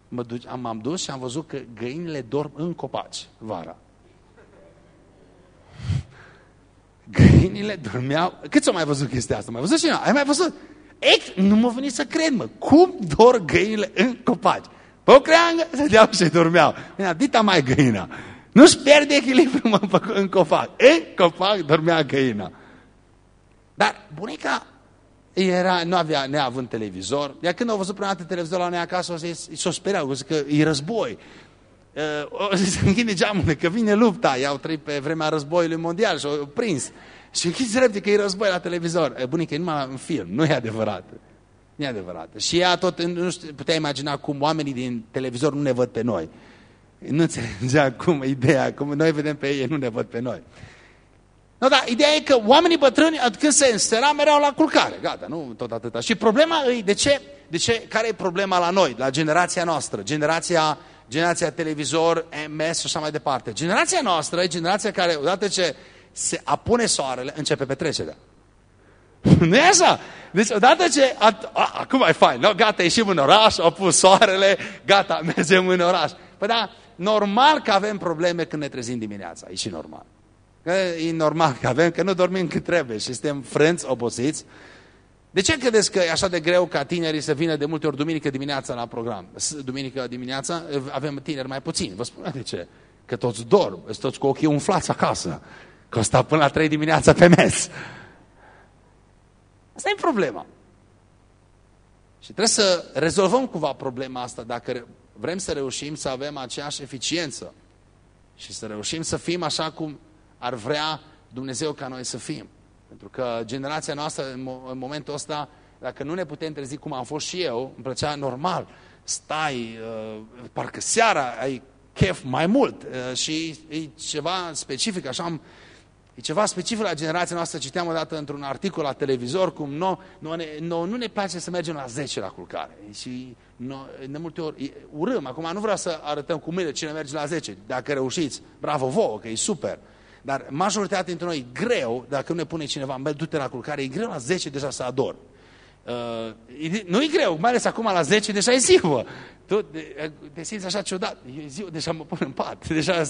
mă duc, am, am dus și am văzut că găinile dorm în copaci vara. Găinile dormeau... Cât s-au mai văzut chestia asta? Mai văzut și nu? Ai mai văzut? Ex, nu mă venit să cred, mă. Cum dor găinile în copaci? Pe o creangă se deau și dormeau. Dita mai găina. Nu-și pierde echilibru mă, în copac. În copac dormea găina. Dar bunica era, nu avea neavând televizor. Iar când au văzut prima dată televizor la noi acasă, s-o speriau, că e război. Uh, o să *laughs* se închide geamurile, că vine lupta. I-au trăit pe vremea războiului mondial și au prins. Și închizi repede că e război la televizor. Bunica e numai în film, nu e adevărat. Nu e adevărat. Și ea tot, nu știu, putea imagina cum oamenii din televizor nu ne văd pe noi. Nu înțelegea *laughs* cum ideea, cum noi vedem pe ei, nu ne văd pe noi. No, da, ideea e că oamenii bătrâni, când se înstera, mereau la culcare. Gata, nu tot atâta. Și problema e, de ce? De ce? Care e problema la noi, la generația noastră? Generația, generația televizor, MS și așa mai departe. Generația noastră e generația care, odată ce se apune soarele, începe petrecerea. *laughs* nu e așa? Deci odată ce, a, a, acum e fain, no? gata, ieșim în oraș, a pus soarele, gata, *laughs* mergem în oraș. Păi da, normal că avem probleme când ne trezim dimineața, e și normal. Că e normal că avem, că nu dormim cât trebuie și suntem frânți, obosiți. De ce credeți că e așa de greu ca tinerii să vină de multe ori duminică dimineața la program? Duminică dimineața avem tineri mai puțini. Vă spun de ce? Că toți dorm, sunt toți cu ochii umflați acasă. Că stau până la trei dimineața pe mes. Asta e problema. Și trebuie să rezolvăm cumva problema asta dacă vrem să reușim să avem aceeași eficiență și să reușim să fim așa cum ar vrea Dumnezeu ca noi să fim. Pentru că generația noastră, în, în momentul ăsta, dacă nu ne putem trezi cum am fost și eu, îmi plăcea normal. Stai, uh, parcă seara ai chef mai mult uh, și e ceva specific, așa am E ceva specific la generația noastră. Citeam odată într-un articol la televizor cum nou, nou, ne, nou, nu ne place să mergem la 10 la culcare. Și nou, de multe ori urâm. Acum nu vreau să arătăm cu mine cine merge la 10. Dacă reușiți, bravo vouă, că e super. Dar majoritatea dintre noi e greu, dacă nu ne pune cineva, du-te la culcare, e greu la 10 deja să ador. Uh, nu e greu, mai ales acum la 10 deja e ziua. Tu te, te simți așa ciudat. E ziua, deja mă pun în pat. Deja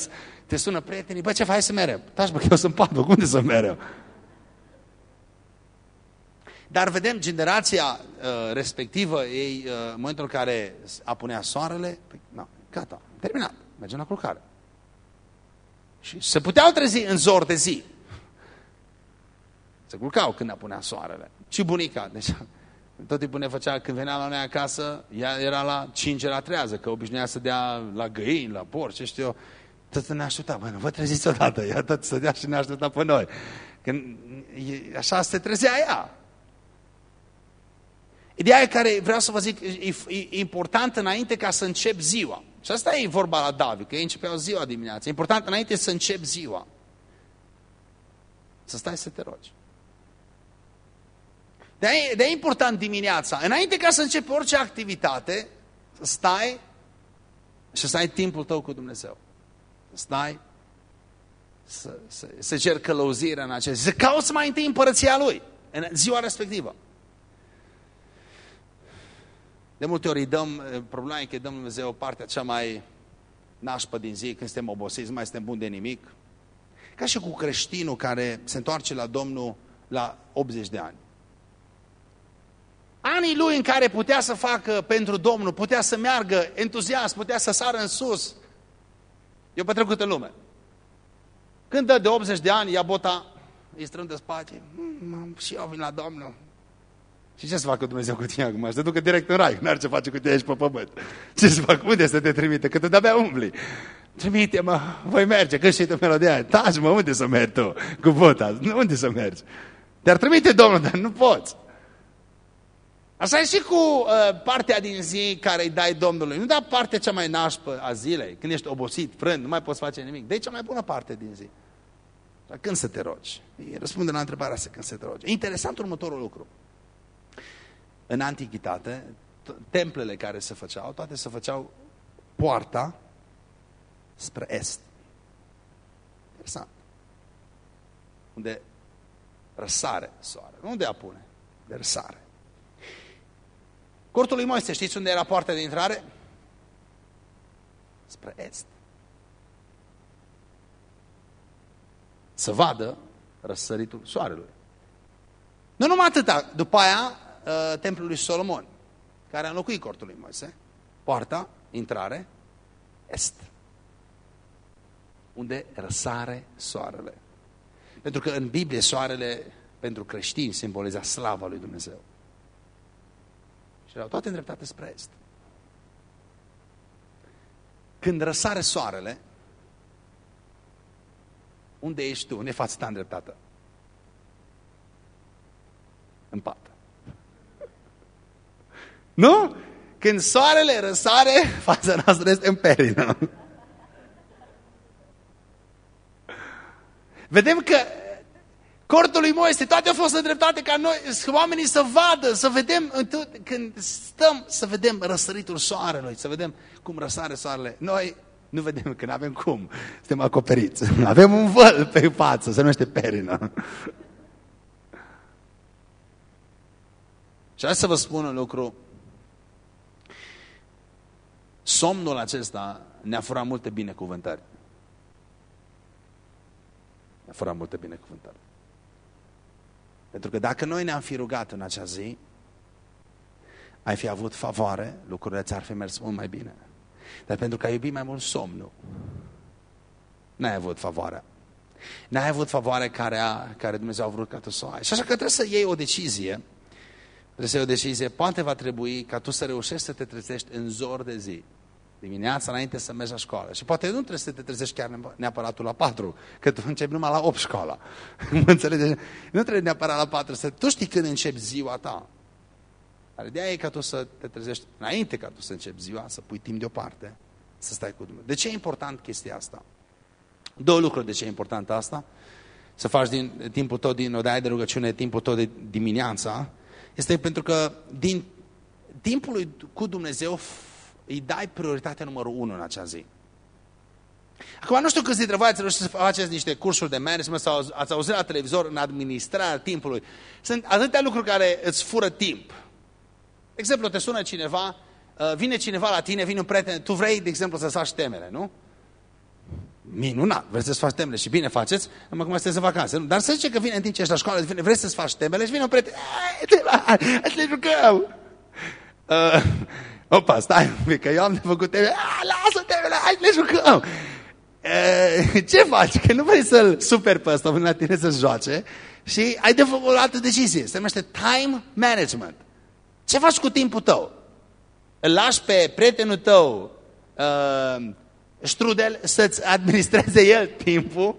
te sună prietenii. Bă, ce faci să mereu? Taci, bă, că eu sunt pat, bă, cum de să mereu? Dar vedem, generația uh, respectivă, ei, uh, în momentul în care apunea soarele, păi, na, gata, terminat, mergem la culcare. Și se puteau trezi în zor de zi. Se culcau când apunea soarele. Și bunica, deci tot timpul ne făcea, când venea la noi acasă, ea era la 5 la trează, că obișnuia să dea la găini, la porci, ce știu eu. Tot ne aștepta, bă, nu vă treziți odată, ea tot să dea și ne aștepta pe noi. Când, așa se trezea ea. Ideea care vreau să vă zic, e, e important înainte ca să încep ziua. Și asta e vorba la David, că ei începeau ziua dimineața. E important înainte să încep ziua. Să stai să te rogi. De -aia, de -aia e important dimineața. Înainte ca să începi orice activitate, să stai și să ai timpul tău cu Dumnezeu. Să stai, să, să, să cer călăuzirea în acest Să cauți mai întâi împărăția Lui, în ziua respectivă. De multe ori îi dăm, problema e că îi dăm Dumnezeu partea cea mai nașpă din zi, când suntem obosiți, mai suntem buni de nimic. Ca și cu creștinul care se întoarce la Domnul la 80 de ani. anii lui în care putea să facă pentru Domnul, putea să meargă entuziast, putea să sară în sus, eu petrecut în lume. Când dă de 80 de ani, ia bota, îi strâng de spate, mm, și eu vin la Domnul. Și ce să facă Dumnezeu cu tine acum? Să te ducă direct în rai, n-ar ce face cu tine aici pe pământ. Ce să fac? Unde să te trimite? Că tu de-abia umbli. Trimite-mă, voi merge, că și tu melodia Taci mă, unde să mergi tu cu bota? Unde să mergi? Te-ar trimite Domnul, dar nu poți. Așa e și cu uh, partea din zi care îi dai Domnului. Nu da partea cea mai nașpă a zilei, când ești obosit, frânt, nu mai poți face nimic. Dă cea mai bună parte din zi. Dar când să te rogi? Răspunde la întrebarea asta când să te rogi. interesant următorul lucru. În antichitate, templele care se făceau, toate se făceau poarta spre est. Interesant. Unde răsare soare. Nu unde apune, de răsare. Cortul lui Moise, știți unde era poarta de intrare? Spre est. Să vadă răsăritul soarelui. Nu numai atâta, după aia, uh, templul lui Solomon, care a înlocuit cortul lui Moise, poarta, intrare, est. Unde răsare soarele. Pentru că în Biblie soarele pentru creștini simboliza slava lui Dumnezeu. Și erau toate îndreptate spre est. Când răsare soarele, unde ești tu? Unde e fața ta îndreptată? În pat. Nu? Când soarele răsare, *laughs* fața noastră este în perină. Vedem că cortul lui Moise, toate au fost îndreptate ca noi, oamenii să vadă, să vedem, când stăm, să vedem răsăritul soarelui, să vedem cum răsare soarele. Noi nu vedem că nu avem cum, suntem acoperiți. *laughs* Avem un văl pe față, se numește perină. Și hai să vă spun un lucru. Somnul acesta ne-a furat multe binecuvântări. Ne-a furat multe binecuvântări. Pentru că dacă noi ne-am fi rugat în acea zi, ai fi avut favoare, lucrurile ți-ar fi mers mult mai bine. Dar pentru că ai iubit mai mult somnul, n-ai avut favoarea. N-ai avut favoare care, a, care Dumnezeu a vrut ca tu să o ai. Și așa că trebuie să iei o decizie. Trebuie să iei o decizie. Poate va trebui ca tu să reușești să te trezești în zor de zi dimineața înainte să mergi la școală. Și poate nu trebuie să te trezești chiar neapărat tu la 4, că tu începi numai la 8 școala. *laughs* mă înțelegi? Nu trebuie neapărat la 4, să tu știi când începi ziua ta. Dar ideea e ca tu să te trezești înainte ca tu să începi ziua, să pui timp deoparte, să stai cu Dumnezeu. De ce e important chestia asta? Două lucruri de ce e important asta. Să faci din timpul tău din odaia de rugăciune, timpul tău de dimineața, este pentru că din timpul lui cu Dumnezeu îi dai prioritatea numărul unu în acea zi. Acum, nu știu câți dintre voi ați reușit să faceți niște cursuri de management sau ați auzit la televizor în administrarea timpului. Sunt atâtea lucruri care îți fură timp. De exemplu, te sună cineva, uh, vine cineva la tine, vine un prieten, tu vrei, de exemplu, să-ți faci temele, nu? Minunat, vreți să-ți faci temele și bine faceți, numai cum sunteți în vacanță. Dar să zice că vine în timp ce ești la școală, vreți să-ți faci temele și vine un prieten, hai, le jucăm. Uh, Opa, stai un pic, că eu am de făcut teme. lasă temele, hai ne jucăm. E, ce faci? Că nu vrei să-l super pe ăsta până la tine să joace și ai de făcut o altă decizie. Se numește time management. Ce faci cu timpul tău? Îl lași pe prietenul tău uh, strudel să-ți administreze el timpul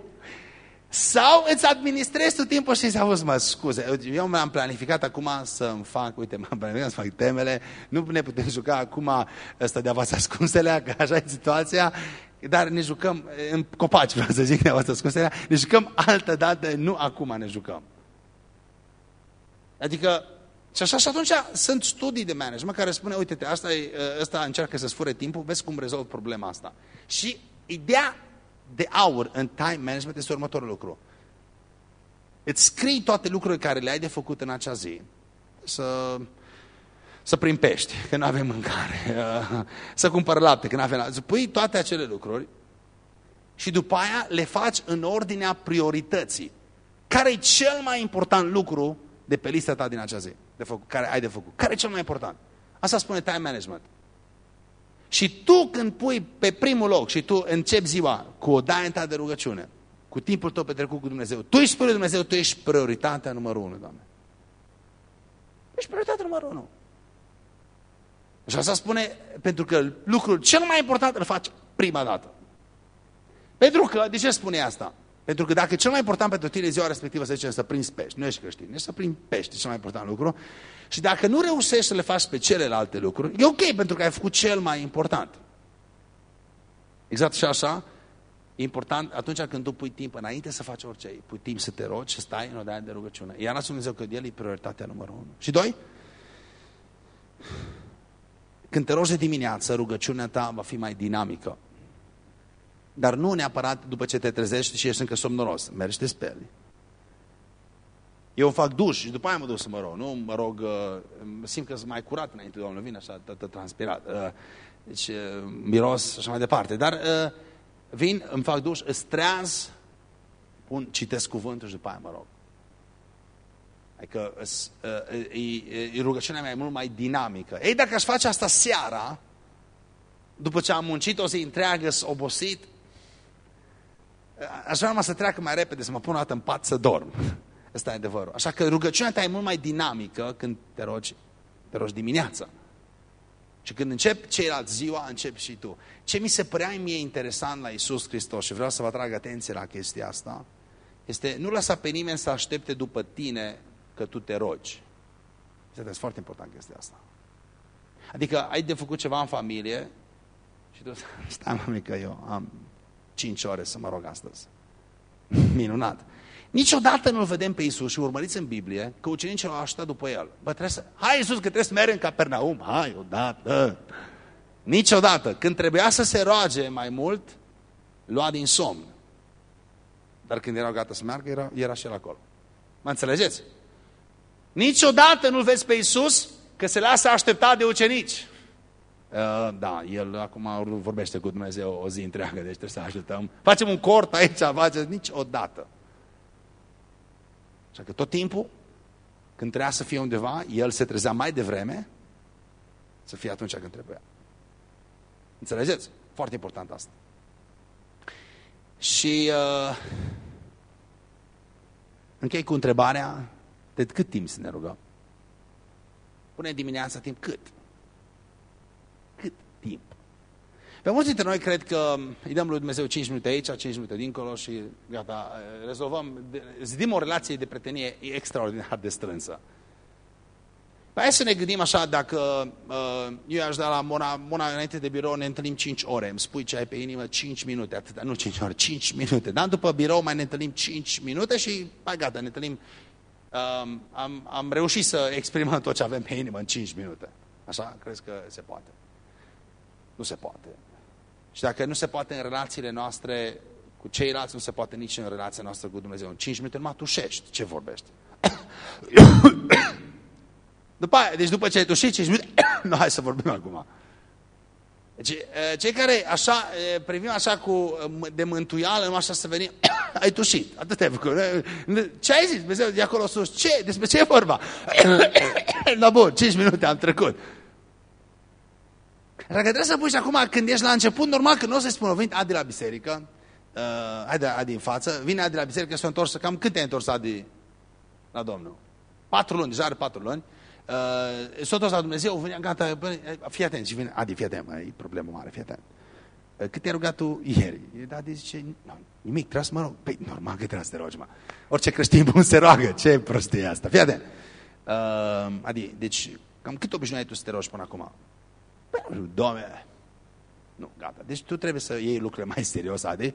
sau îți administrezi tu timpul și să auzi, mă, scuze, eu mi-am planificat acum să-mi fac, uite, m-am planificat să fac temele, nu ne putem juca acum ăsta de avați ascunsele, că așa e situația, dar ne jucăm în copaci, vreau să zic, de avați ascunsele, ne jucăm altă dată, nu acum ne jucăm. Adică, și așa și atunci sunt studii de management care spune, uite-te, asta, e, asta încearcă să-ți fure timpul, vezi cum rezolv problema asta. Și ideea de aur în time management este următorul lucru. Îți scrii toate lucrurile care le ai de făcut în acea zi. Să, să primpești, că nu avem mâncare. *laughs* Să cumpăr lapte, că nu avem lapte. Pui toate acele lucruri și după aia le faci în ordinea priorității. Care e cel mai important lucru de pe lista ta din acea zi? De făcut, care ai de făcut. Care e cel mai important? Asta spune time management. Și tu când pui pe primul loc și tu începi ziua cu o daie de rugăciune, cu timpul tău petrecut cu Dumnezeu, tu ești spune Dumnezeu, tu ești prioritatea numărul unu, Doamne. Ești prioritatea numărul unu. Și asta spune, pentru că lucrul cel mai important îl faci prima dată. Pentru că, de ce spune asta? Pentru că dacă cel mai important pentru tine ziua respectivă, să zicem, să prinzi pești, nu ești creștin, ești să prinzi pești, e cel mai important lucru, și dacă nu reușești să le faci pe celelalte lucruri, e ok, pentru că ai făcut cel mai important. Exact și așa, e important atunci când tu pui timp înainte să faci orice, pui timp să te rogi, să stai în o de rugăciune. Iar la Dumnezeu că El e prioritatea numărul unu. Și doi, când te rogi de dimineață, rugăciunea ta va fi mai dinamică. Dar nu neapărat după ce te trezești și ești încă somnoros. Mergi, te speli. Eu îmi fac duș și după aia mă duc să mă rog. Nu mă rog, uh, simt că sunt mai curat înainte, Domnul, vine așa, tot transpirat. Uh, deci, uh, miros și așa mai departe. Dar vin, îmi fac duș, îți treaz, pun, citesc cuvântul și după aia mă rog. Adică e, e rugăciunea mea e mult mai dinamică. Ei, dacă aș face asta seara, după ce am muncit o zi întreagă, obosit, aș vrea să treacă mai repede, să mă pun o dată în pat să dorm. *laughs* Asta e adevărul. Așa că rugăciunea ta e mult mai dinamică când te rogi, te rogi dimineața. Și când încep ceilalți ziua, încep și tu. Ce mi se părea mie interesant la Isus Hristos și vreau să vă atrag atenție la chestia asta, este nu lăsa pe nimeni să aștepte după tine că tu te rogi. Este foarte important chestia asta. Adică ai de făcut ceva în familie și tu *laughs* stai mă că eu am 5 ore să mă rog astăzi. Minunat. Niciodată nu-L vedem pe Isus și urmăriți în Biblie că ucenicii l-au așteptat după El. Bă, trebuie să... Hai Isus că trebuie să mergem în Capernaum. Hai odată. Niciodată. Când trebuia să se roage mai mult, lua din somn. Dar când erau gata să meargă, era, era și el acolo. Mă înțelegeți? Niciodată nu-L vezi pe Isus că se lasă așteptat de ucenici. Uh, da, el acum vorbește cu Dumnezeu o zi întreagă, deci trebuie să așteptăm. Facem un cort aici, face niciodată. Așa că tot timpul, când trebuia să fie undeva, el se trezea mai devreme să fie atunci când trebuia. Înțelegeți? Foarte important asta. Și uh, închei cu întrebarea de cât timp să ne rugăm? Pune dimineața timp cât? Cât timp? Pe mulți dintre noi cred că îi dăm lui Dumnezeu 5 minute aici, 5 minute dincolo și gata, rezolvăm, zidim o relație de prietenie extraordinar de strânsă. Păi hai să ne gândim așa, dacă uh, eu aș da la Mona, Mona înainte de birou, ne întâlnim 5 ore, îmi spui ce ai pe inimă, 5 minute, atâta, nu 5 ore, 5 minute. Dar după birou mai ne întâlnim 5 minute și, hai gata, ne întâlnim um, am, am reușit să exprimăm tot ce avem pe inimă în 5 minute. Așa? Crezi că se poate? Nu se poate. Și dacă nu se poate în relațiile noastre cu ceilalți, nu se poate nici în relația noastră cu Dumnezeu. În 5 minute numai tușești. Ce vorbești? *coughs* după aia, deci după ce ai tușit 5 minute, *coughs* nu, hai să vorbim acum. Deci, cei care așa, privim așa cu, de mântuială, nu așa să venim, *coughs* ai tușit, atât ai făcut. Ce ai zis, Dumnezeu, de acolo sus? Ce? Despre ce e vorba? da, bun, 5 minute am trecut. Dacă trebuie să puși și acum, când ești la început, normal că nu o să-i spună, vin Adi la biserică, uh, haide Adi în față, vine Adi la biserică, s-a întors, cam cât te-ai întors Adi la Domnul? Patru luni, deja are patru luni. Uh, s-a întors la Dumnezeu, venea, gata, bă, fii atent, și vine, Adi, fii atent, e problemă mare, fii atent. Uh, cât te-ai rugat tu ieri? Adi zice, nimic, trebuie să mă rog. Păi, normal că trebuie să te rogi, mă. Orice creștin bun se roagă, ce prostie e asta? Fii atent. Uh, Adi, deci, cam cât obișnuiai tu să te rogi până acum? Păi, Doamne, nu, gata. Deci tu trebuie să iei lucrurile mai serios, Adi.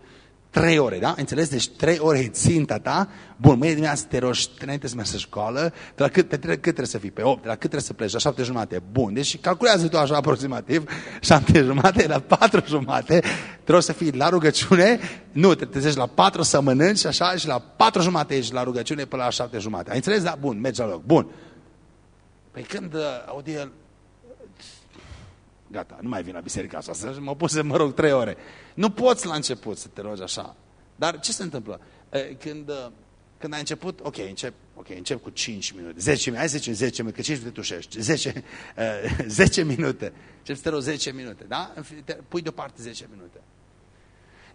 Trei ore, da? Înțeles? Deci trei ore e ținta ta. Bun, mâine dimineața te rogi înainte să mergi la școală. De la cât, pe, cât trebuie să fii? Pe 8. De la cât trebuie să pleci? La 7 jumate. Bun, deci calculează tu așa aproximativ. *laughs* 7 jumate, la 4 jumate. Trebuie să fii la rugăciune. Nu, te trezești la 4 să mănânci și așa și la 4 jumate ești la rugăciune până la 7 jumate. Ai înțeles? Da? Bun, mergi la loc. Bun. Păi când uh, aud el, Gata, nu mai vin la biserica asta, să mă pus să mă rog trei ore. Nu poți la început să te rogi așa. Dar ce se întâmplă? Când, când ai început, ok, încep, ok, încep cu 5 minute, 10 minute, hai să zicem 10 minute, că 5 minute tușești, 10, uh, 10 minute, încep să te rog 10 minute, da? Pui deoparte 10 minute.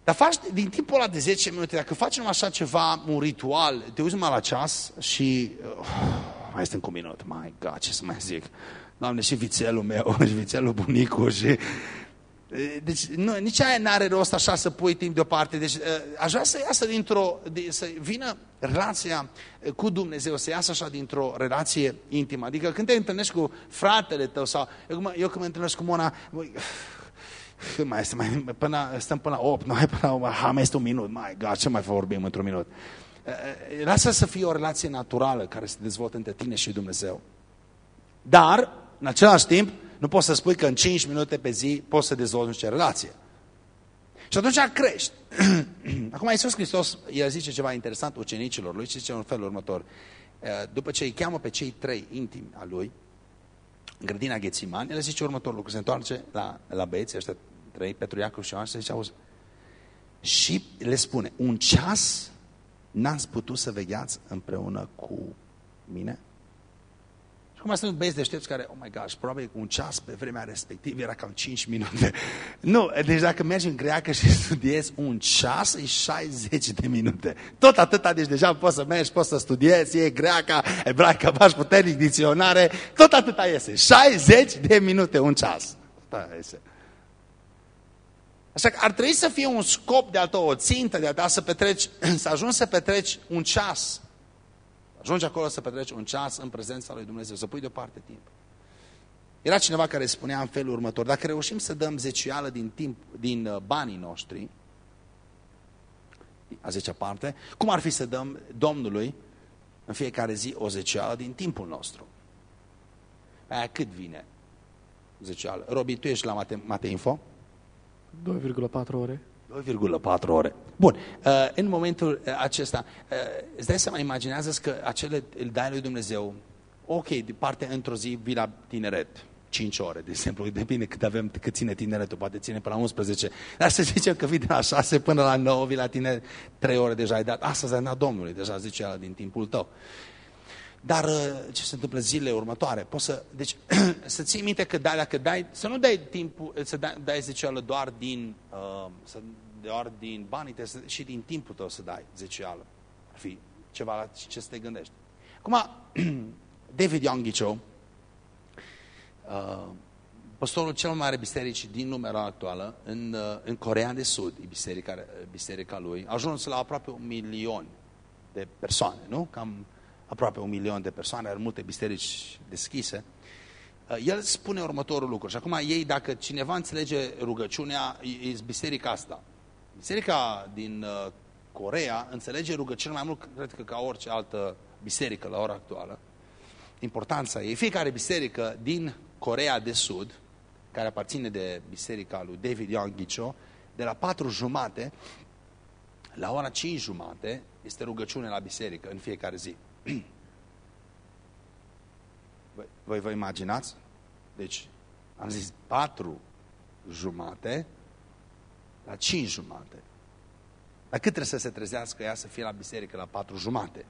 Dar faci, din timpul ăla de 10 minute, dacă facem așa ceva, un ritual, te uiți numai la ceas și uh, mai este încă un minut, my God, ce să mai zic. Doamne, și vițelul meu, *laughs* și vițelul bunicul, și... Deci nu, nici aia n-are rost așa să pui timp deoparte. Deci aș vrea să iasă dintr-o, să vină relația cu Dumnezeu, să iasă așa dintr-o relație intimă. Adică când te întâlnești cu fratele tău sau eu, eu când mă întâlnesc cu Mona, băi, *sighs* mai este, mai, până, stăm până la 8, nu, *laughs* hai până la, ha, mai este un minut, mai God, ce mai vorbim într-un minut? Lasă să fie o relație naturală care se dezvoltă între tine și Dumnezeu. Dar, în același timp, nu poți să spui că în 5 minute pe zi poți să dezvolți niște relație. Și atunci crești. *clears throat* Acum Iisus Hristos, el zice ceva interesant ucenicilor lui și zice în felul următor. După ce îi cheamă pe cei trei intimi a lui, în grădina Ghețiman, el zice următorul lucru, se întoarce la, la băieții ăștia trei, Petru, Iacov și Ioan și zice, auzi, și le spune, un ceas n-ați putut să vegheați împreună cu mine? Și cum sunt băieți deștepți care, oh my gosh, probabil un ceas pe vremea respectivă era cam 5 minute. *laughs* Nu, deci dacă mergi în greacă și studiezi un ceas, e 60 de minute. Tot atâta, deci deja poți să mergi, poți să studiezi, e greaca, ebraica, bași puternic, dicționare, tot atâta iese. 60 de minute, un ceas. Da, iese. Așa că ar trebui să fie un scop de-a tău, o țintă de-a ta să petreci, *clears throat* să ajungi să petreci un ceas. Ajungi acolo să petreci un ceas în prezența lui Dumnezeu, să pui deoparte timp. Era cineva care spunea în felul următor, dacă reușim să dăm zecială din, timp, din uh, banii noștri, a zecea parte, cum ar fi să dăm Domnului în fiecare zi o zecială din timpul nostru? Aia cât vine zecială? Robi, tu ești la Mate, Mate Info? 2,4 ore. 2,4 ore. Bun, uh, în momentul uh, acesta, uh, îți dai să mai imaginează că acele îl dai lui Dumnezeu, ok, de parte într-o zi vii la tineret, 5 ore, de exemplu, *laughs* depinde cât avem, cât ține tineretul, poate ține până la 11, dar să zicem că vii de la 6 până la 9, vii la tine 3 ore deja ai dat, astăzi ai dat Domnului, deja zice ea din timpul tău. Dar uh, ce se întâmplă zilele următoare? Poți să, deci, *clears throat* să ții minte că dai, dacă dai, să nu dai timpul, să dai, dai zecială doar din, uh, să, doar din banii tăi și din timpul tău să dai zecială. Ar fi ceva la ce să te gândești. Acum, *clears throat* David Younghicio, uh, pastorul cel mai mare biserici din lumea actuală, în, uh, în Corea de Sud, e biserica, biserica lui, a ajuns la aproape un milion de persoane, nu? Cam aproape un milion de persoane, are multe biserici deschise, uh, el spune următorul lucru. Și acum ei, dacă cineva înțelege rugăciunea, e biserica asta. Biserica din uh, Corea înțelege rugăciunea mai mult, cred că, ca orice altă biserică la ora actuală. Importanța ei. Fiecare biserică din Corea de Sud, care aparține de biserica lui David Young Gicho, de la patru jumate la ora 5 jumate este rugăciune la biserică în fiecare zi. *clears throat* Voi vă imaginați? Deci, am zis patru jumate la cinci jumate. Dar cât trebuie să se trezească ea să fie la biserică la patru jumate?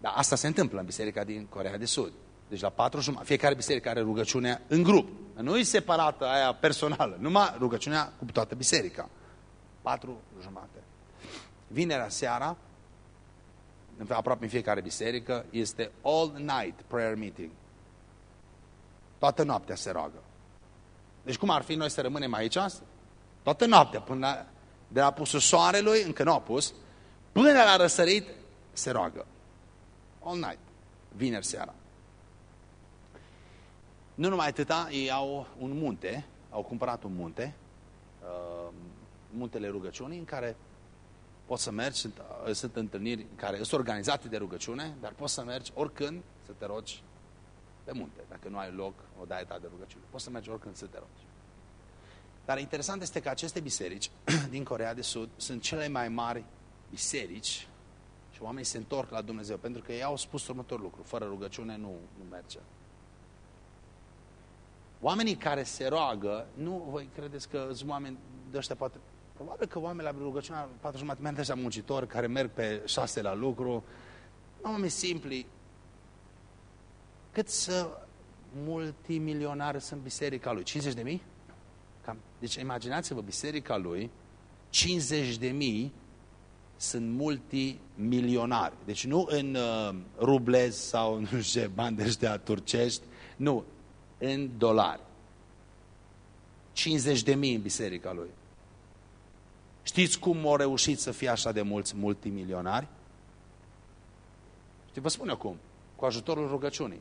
Dar asta se întâmplă în biserica din Corea de Sud. Deci la patru jumate, fiecare biserică are rugăciunea în grup. Nu e separată aia personală, numai rugăciunea cu toată biserica. Patru jumate. Vinerea seara, aproape în fiecare biserică, este all night prayer meeting. Toată noaptea se roagă. Deci cum ar fi noi să rămânem aici? Toată noaptea, până la, de la pusul soarelui, încă nu a pus, până la răsărit, se roagă. All night. Vineri seara. Nu numai atâta, ei au un munte, au cumpărat un munte, uh, muntele rugăciunii, în care poți să mergi, sunt, uh, sunt întâlniri care sunt organizate de rugăciune, dar poți să mergi oricând să te rogi pe munte, dacă nu ai loc, o daie ta de rugăciune. Poți să mergi oricând să te rogi. Dar interesant este că aceste biserici *clears throat* din Corea de Sud sunt cele mai mari biserici și oamenii se întorc la Dumnezeu, pentru că ei au spus următorul lucru, fără rugăciune nu, nu merge. Oamenii care se roagă, nu voi credeți că sunt oameni de ăștia poate Probabil că oamenii la rugăciunea patru jumate merg așa muncitori care merg pe șase la lucru, oameni simpli. Cât să multimilionari sunt biserica lui? 50 de mii? Cam. Deci imaginați-vă biserica lui, 50 de mii sunt multimilionari. Deci nu în uh, rublezi sau *laughs* nu știu ce, bani de ăștia turcești, nu, în dolari. 50 de mii în biserica lui. Știți cum au reușit să fie așa de mulți multimilionari? Știi, vă spun eu cum. Cu ajutorul rugăciunii.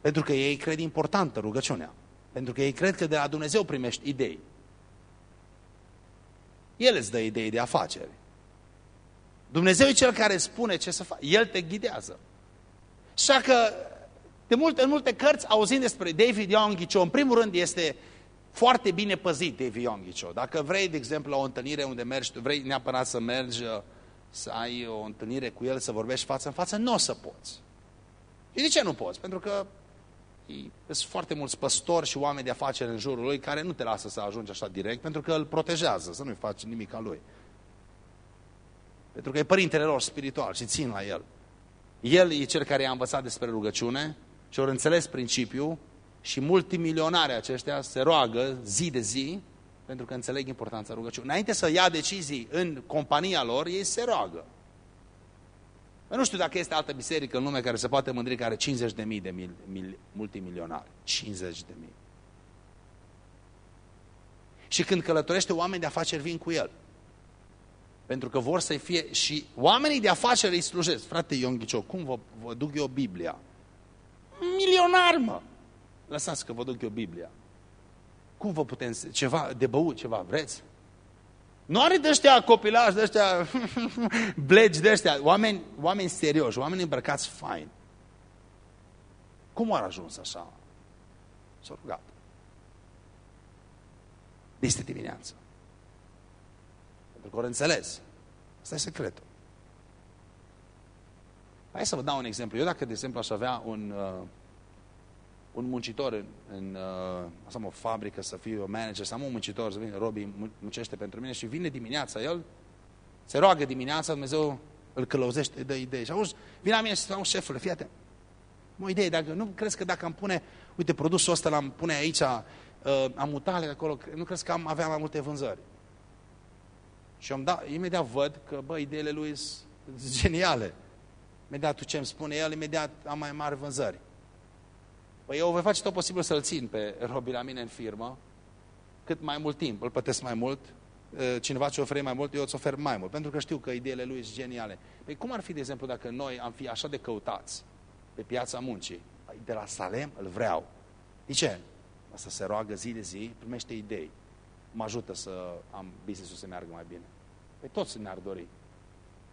Pentru că ei cred importantă rugăciunea. Pentru că ei cred că de la Dumnezeu primești idei. El îți dă idei de afaceri. Dumnezeu e cel care spune ce să faci. El te ghidează. Așa că, de multe, în multe cărți, auzind despre David Yonghicho, în primul rând este foarte bine păzit David Yonghicho. Dacă vrei, de exemplu, la o întâlnire unde mergi, tu vrei neapărat să mergi, uh, să ai o întâlnire cu el, să vorbești față în față, nu o să poți. Și de ce nu poți? Pentru că sunt foarte mulți păstori și oameni de afaceri în jurul lui care nu te lasă să ajungi așa direct pentru că îl protejează, să nu-i faci nimic a lui. Pentru că e părintele lor spiritual și țin la el. El e cel care i-a învățat despre rugăciune și ori înțeles principiul și multimilionare aceștia se roagă zi de zi pentru că înțeleg importanța rugăciunii. Înainte să ia decizii în compania lor, ei se roagă. Nu știu dacă este altă biserică în lume care se poate mândri care are 50 de mii de mil, mil, multimilionari. 50 de mii. Și când călătorește, oameni de afaceri vin cu el. Pentru că vor să-i fie... Și oamenii de afaceri îi slujesc. Frate Ion Ghiciu, cum vă, vă duc eu Biblia? Milionar, mă! Lăsați că vă duc eu Biblia. Cum vă putem... Ceva de băut, ceva vreți? Nu are de ăștia copilași, de ăștia *laughs* blegi de ăștia, oameni, oameni serioși, oameni îmbrăcați fain. Cum au ajuns așa? S-au rugat. Este dimineață. Pentru că ori înțeles. Asta e secretul. Hai să vă dau un exemplu. Eu dacă, de exemplu, aș avea un, uh, un muncitor în, în uh, să am o fabrică, să fiu manager, să am un muncitor, să vină, Robi muncește pentru mine și vine dimineața, el se roagă dimineața, Dumnezeu îl călăuzește, îi dă idei. Și auzi, vine la mine și spune, șefule, fii atent. O idee, dacă, nu crezi că dacă am pune, uite, produsul ăsta l-am pune aici, uh, am mutale acolo, nu crezi că am avea mai multe vânzări? Și am dat, imediat văd că, bă, ideile lui sunt geniale. Imediat tu ce îmi spune el, imediat am mai mari vânzări. Păi eu voi face tot posibil să-l țin pe Robi la mine în firmă, cât mai mult timp, îl plătesc mai mult, cineva ce oferi mai mult, eu îți ofer mai mult, pentru că știu că ideile lui sunt geniale. Păi cum ar fi, de exemplu, dacă noi am fi așa de căutați pe piața muncii? Păi de la Salem îl vreau. De ce? Asta se roagă zi de zi, primește idei. Mă ajută să am business-ul să meargă mai bine. Păi toți ne-ar dori.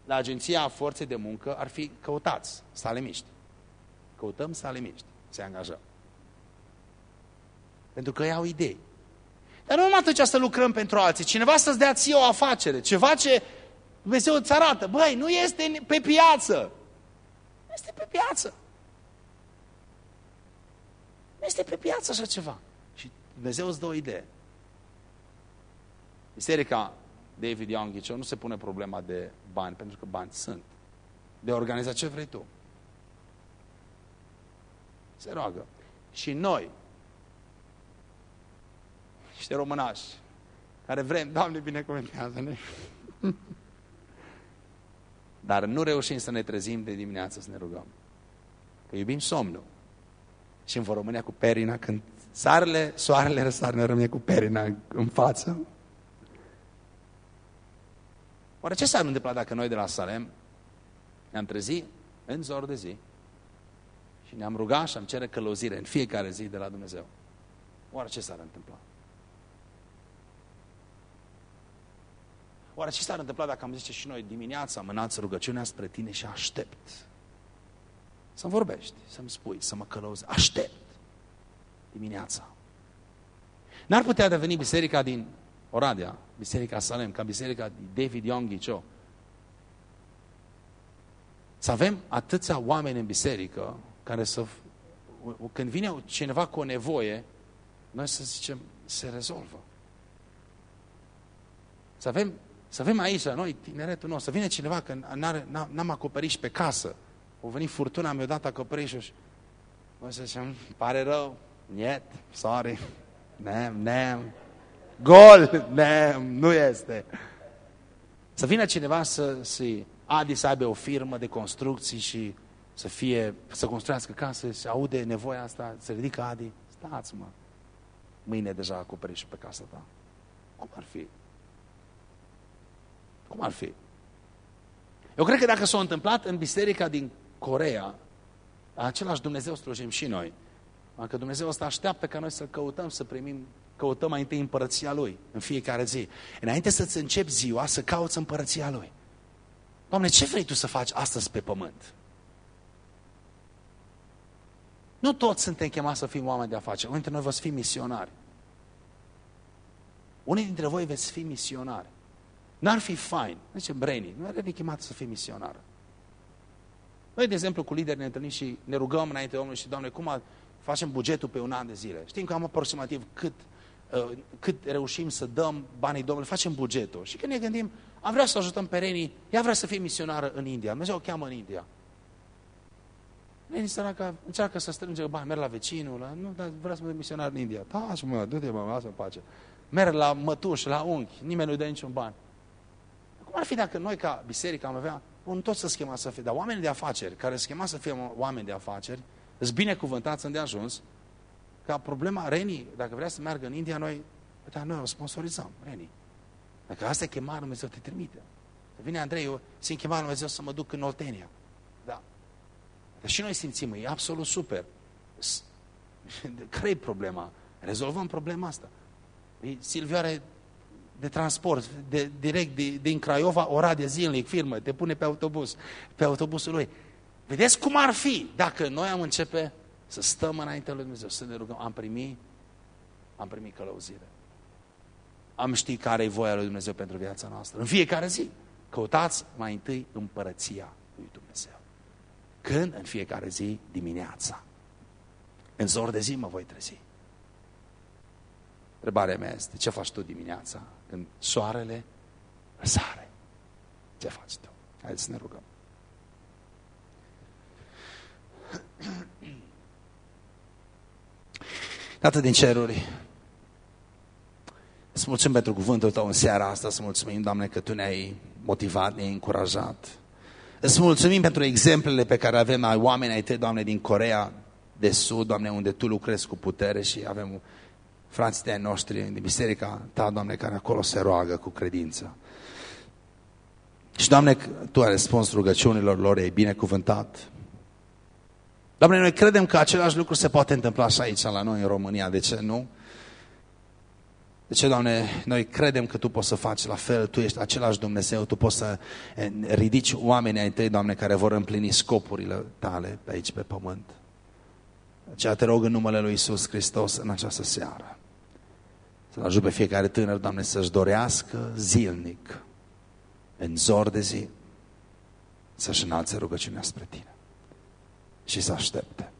La agenția forței de muncă ar fi căutați, salemiști. Căutăm salemiști se angajă. Pentru că ei au idei. Dar nu numai atunci să lucrăm pentru alții. Cineva să-ți dea ție o afacere. Ceva ce Dumnezeu îți arată. Băi, nu este pe piață. Nu este pe piață. Nu este pe piață așa ceva. Și Dumnezeu îți dă o idee. Biserica David Young nu se pune problema de bani, pentru că bani sunt. De a organiza ce vrei tu se roagă. Și noi, niște românași, care vrem, Doamne, binecuvântează-ne. *laughs* Dar nu reușim să ne trezim de dimineață să ne rugăm. Că iubim somnul. Și în România cu perina, când sarele, soarele răsar, ne rămâne cu perina în față. Oare ce s-ar întâmpla dacă noi de la Salem ne-am trezit în zor de zi și ne-am rugat și am cere călăuzire în fiecare zi de la Dumnezeu. Oare ce s-ar întâmpla? Oare ce s-ar întâmpla dacă am zice și noi dimineața mânați rugăciunea spre tine și aștept? Să-mi vorbești, să-mi spui, să mă călăuzi. Aștept dimineața. N-ar putea deveni biserica din Oradea, biserica Salem, ca biserica David Young Ghicio. Să avem atâția oameni în biserică care să... Când vine cineva cu o nevoie, noi să zicem, se rezolvă. Să avem, să avem aici, la noi, tineretul nostru, să vine cineva că n-am acoperiș pe casă. O venit furtuna, mi-a dat acoperișul și o să zicem, pare rău, niet, sorry, nem, nem, gol, nem, nu este. Să vină cineva să, să Adi să aibă o firmă de construcții și să fie, să construiască case, să aude nevoia asta, să ridică Adi, stați-mă, mâine deja acoperiș pe casa ta. Cum ar fi? Cum ar fi? Eu cred că dacă s-a întâmplat în biserica din Corea, același Dumnezeu slujim și noi. Că Dumnezeu ăsta așteaptă ca noi să căutăm, să primim, căutăm mai întâi împărăția Lui în fiecare zi. Înainte să-ți începi ziua, să cauți împărăția Lui. Doamne, ce vrei Tu să faci astăzi pe pământ? Nu toți suntem chemați să fim oameni de afaceri. Unii dintre noi veți fi misionari. Unii dintre voi veți fi misionari. N-ar fi fain, zice Brainy, nu are chemat să fii misionar. Noi, de exemplu, cu lideri ne întâlnim și ne rugăm înainte Domnului și, Doamne, cum facem bugetul pe un an de zile? Știm că am aproximativ cât, uh, cât reușim să dăm banii Domnului, facem bugetul. Și când ne gândim, am vrea să ajutăm pe Reni, ea vrea să fie misionară în India. Dumnezeu o cheamă în India. Reni săraca încearcă să strânge bani, merg la vecinul, la, nu, dar vrea să mă misionar în India. Da, și mă, du-te mă, lasă-mă pace. Merg la mătuș, la unchi, nimeni nu-i dă niciun bani. Cum ar fi dacă noi ca biserică am avea, un tot să schema să fie, dar oameni de afaceri, care schema să fie oameni de afaceri, îți binecuvântați ajuns, ca problema Reni, dacă vrea să meargă în India, noi, da, noi o sponsorizăm, Reni. Dacă asta e chemarea Dumnezeu, te trimite. Vine Andrei, eu simt chemarea Dumnezeu să mă duc în Oltenia. Da. Dar și noi simțim, e absolut super. *laughs* Care e problema? Rezolvăm problema asta. Silviu are de transport, de, direct de, din Craiova, ora de zilnic, firmă, te pune pe autobuz, pe autobusul lui. Vedeți cum ar fi dacă noi am începe să stăm înainte lui Dumnezeu, să ne rugăm. Am primit, am primit călăuzire. Am ști care e voia lui Dumnezeu pentru viața noastră. În fiecare zi. Căutați mai întâi împărăția lui Dumnezeu. Când? În fiecare zi dimineața. În zor de zi mă voi trezi. Întrebarea mea este, ce faci tu dimineața când soarele răsare? Ce faci tu? Haideți să ne rugăm. *clears throat* Tată din ceruri, îți mulțumim pentru cuvântul Tău în seara asta, să mulțumim, Doamne, că Tu ne-ai motivat, ne-ai încurajat. Îți mulțumim pentru exemplele pe care avem ai oameni ai Tăi, Doamne, din Corea de Sud, Doamne, unde Tu lucrezi cu putere și avem frații de noștri din biserica Ta, Doamne, care acolo se roagă cu credință. Și, Doamne, Tu ai răspuns rugăciunilor lor, ei binecuvântat. Doamne, noi credem că același lucru se poate întâmpla și aici, la noi, în România. De ce nu? De ce, Doamne, noi credem că Tu poți să faci la fel, Tu ești același Dumnezeu, Tu poți să eh, ridici oamenii ai Tăi, Doamne, care vor împlini scopurile Tale pe aici, pe pământ. Aceea te rog în numele Lui Isus Hristos în această seară. Să-L ajut pe fiecare tânăr, Doamne, să-și dorească zilnic, în zor de zi, să-și înalțe rugăciunea spre Tine și să aștepte.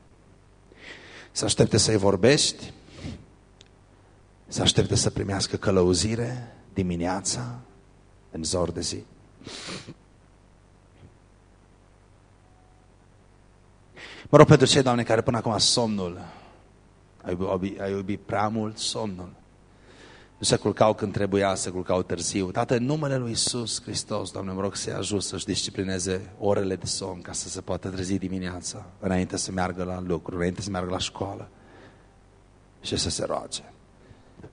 Să aștepte să-i vorbești, să aștepte să primească călăuzire dimineața, în zor de zi. Mă rog pentru cei, Doamne, care până acum somnul, ai iubit, ai iubit prea mult somnul. Nu se culcau când trebuia, se culcau târziu. Tată, în numele Lui Isus Hristos, Doamne, mă rog să-i ajut să-și disciplineze orele de somn ca să se poată trezi dimineața, înainte să meargă la lucru, înainte să meargă la școală și să se roage.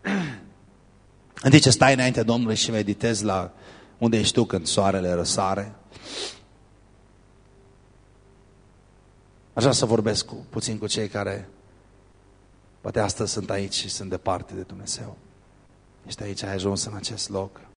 *clears throat* În ce stai înainte Domnului și meditezi la unde ești tu când soarele răsare, Aș vrea să vorbesc cu, puțin cu cei care poate astăzi sunt aici și sunt departe de Dumnezeu. Ești aici, ai ajuns în acest loc.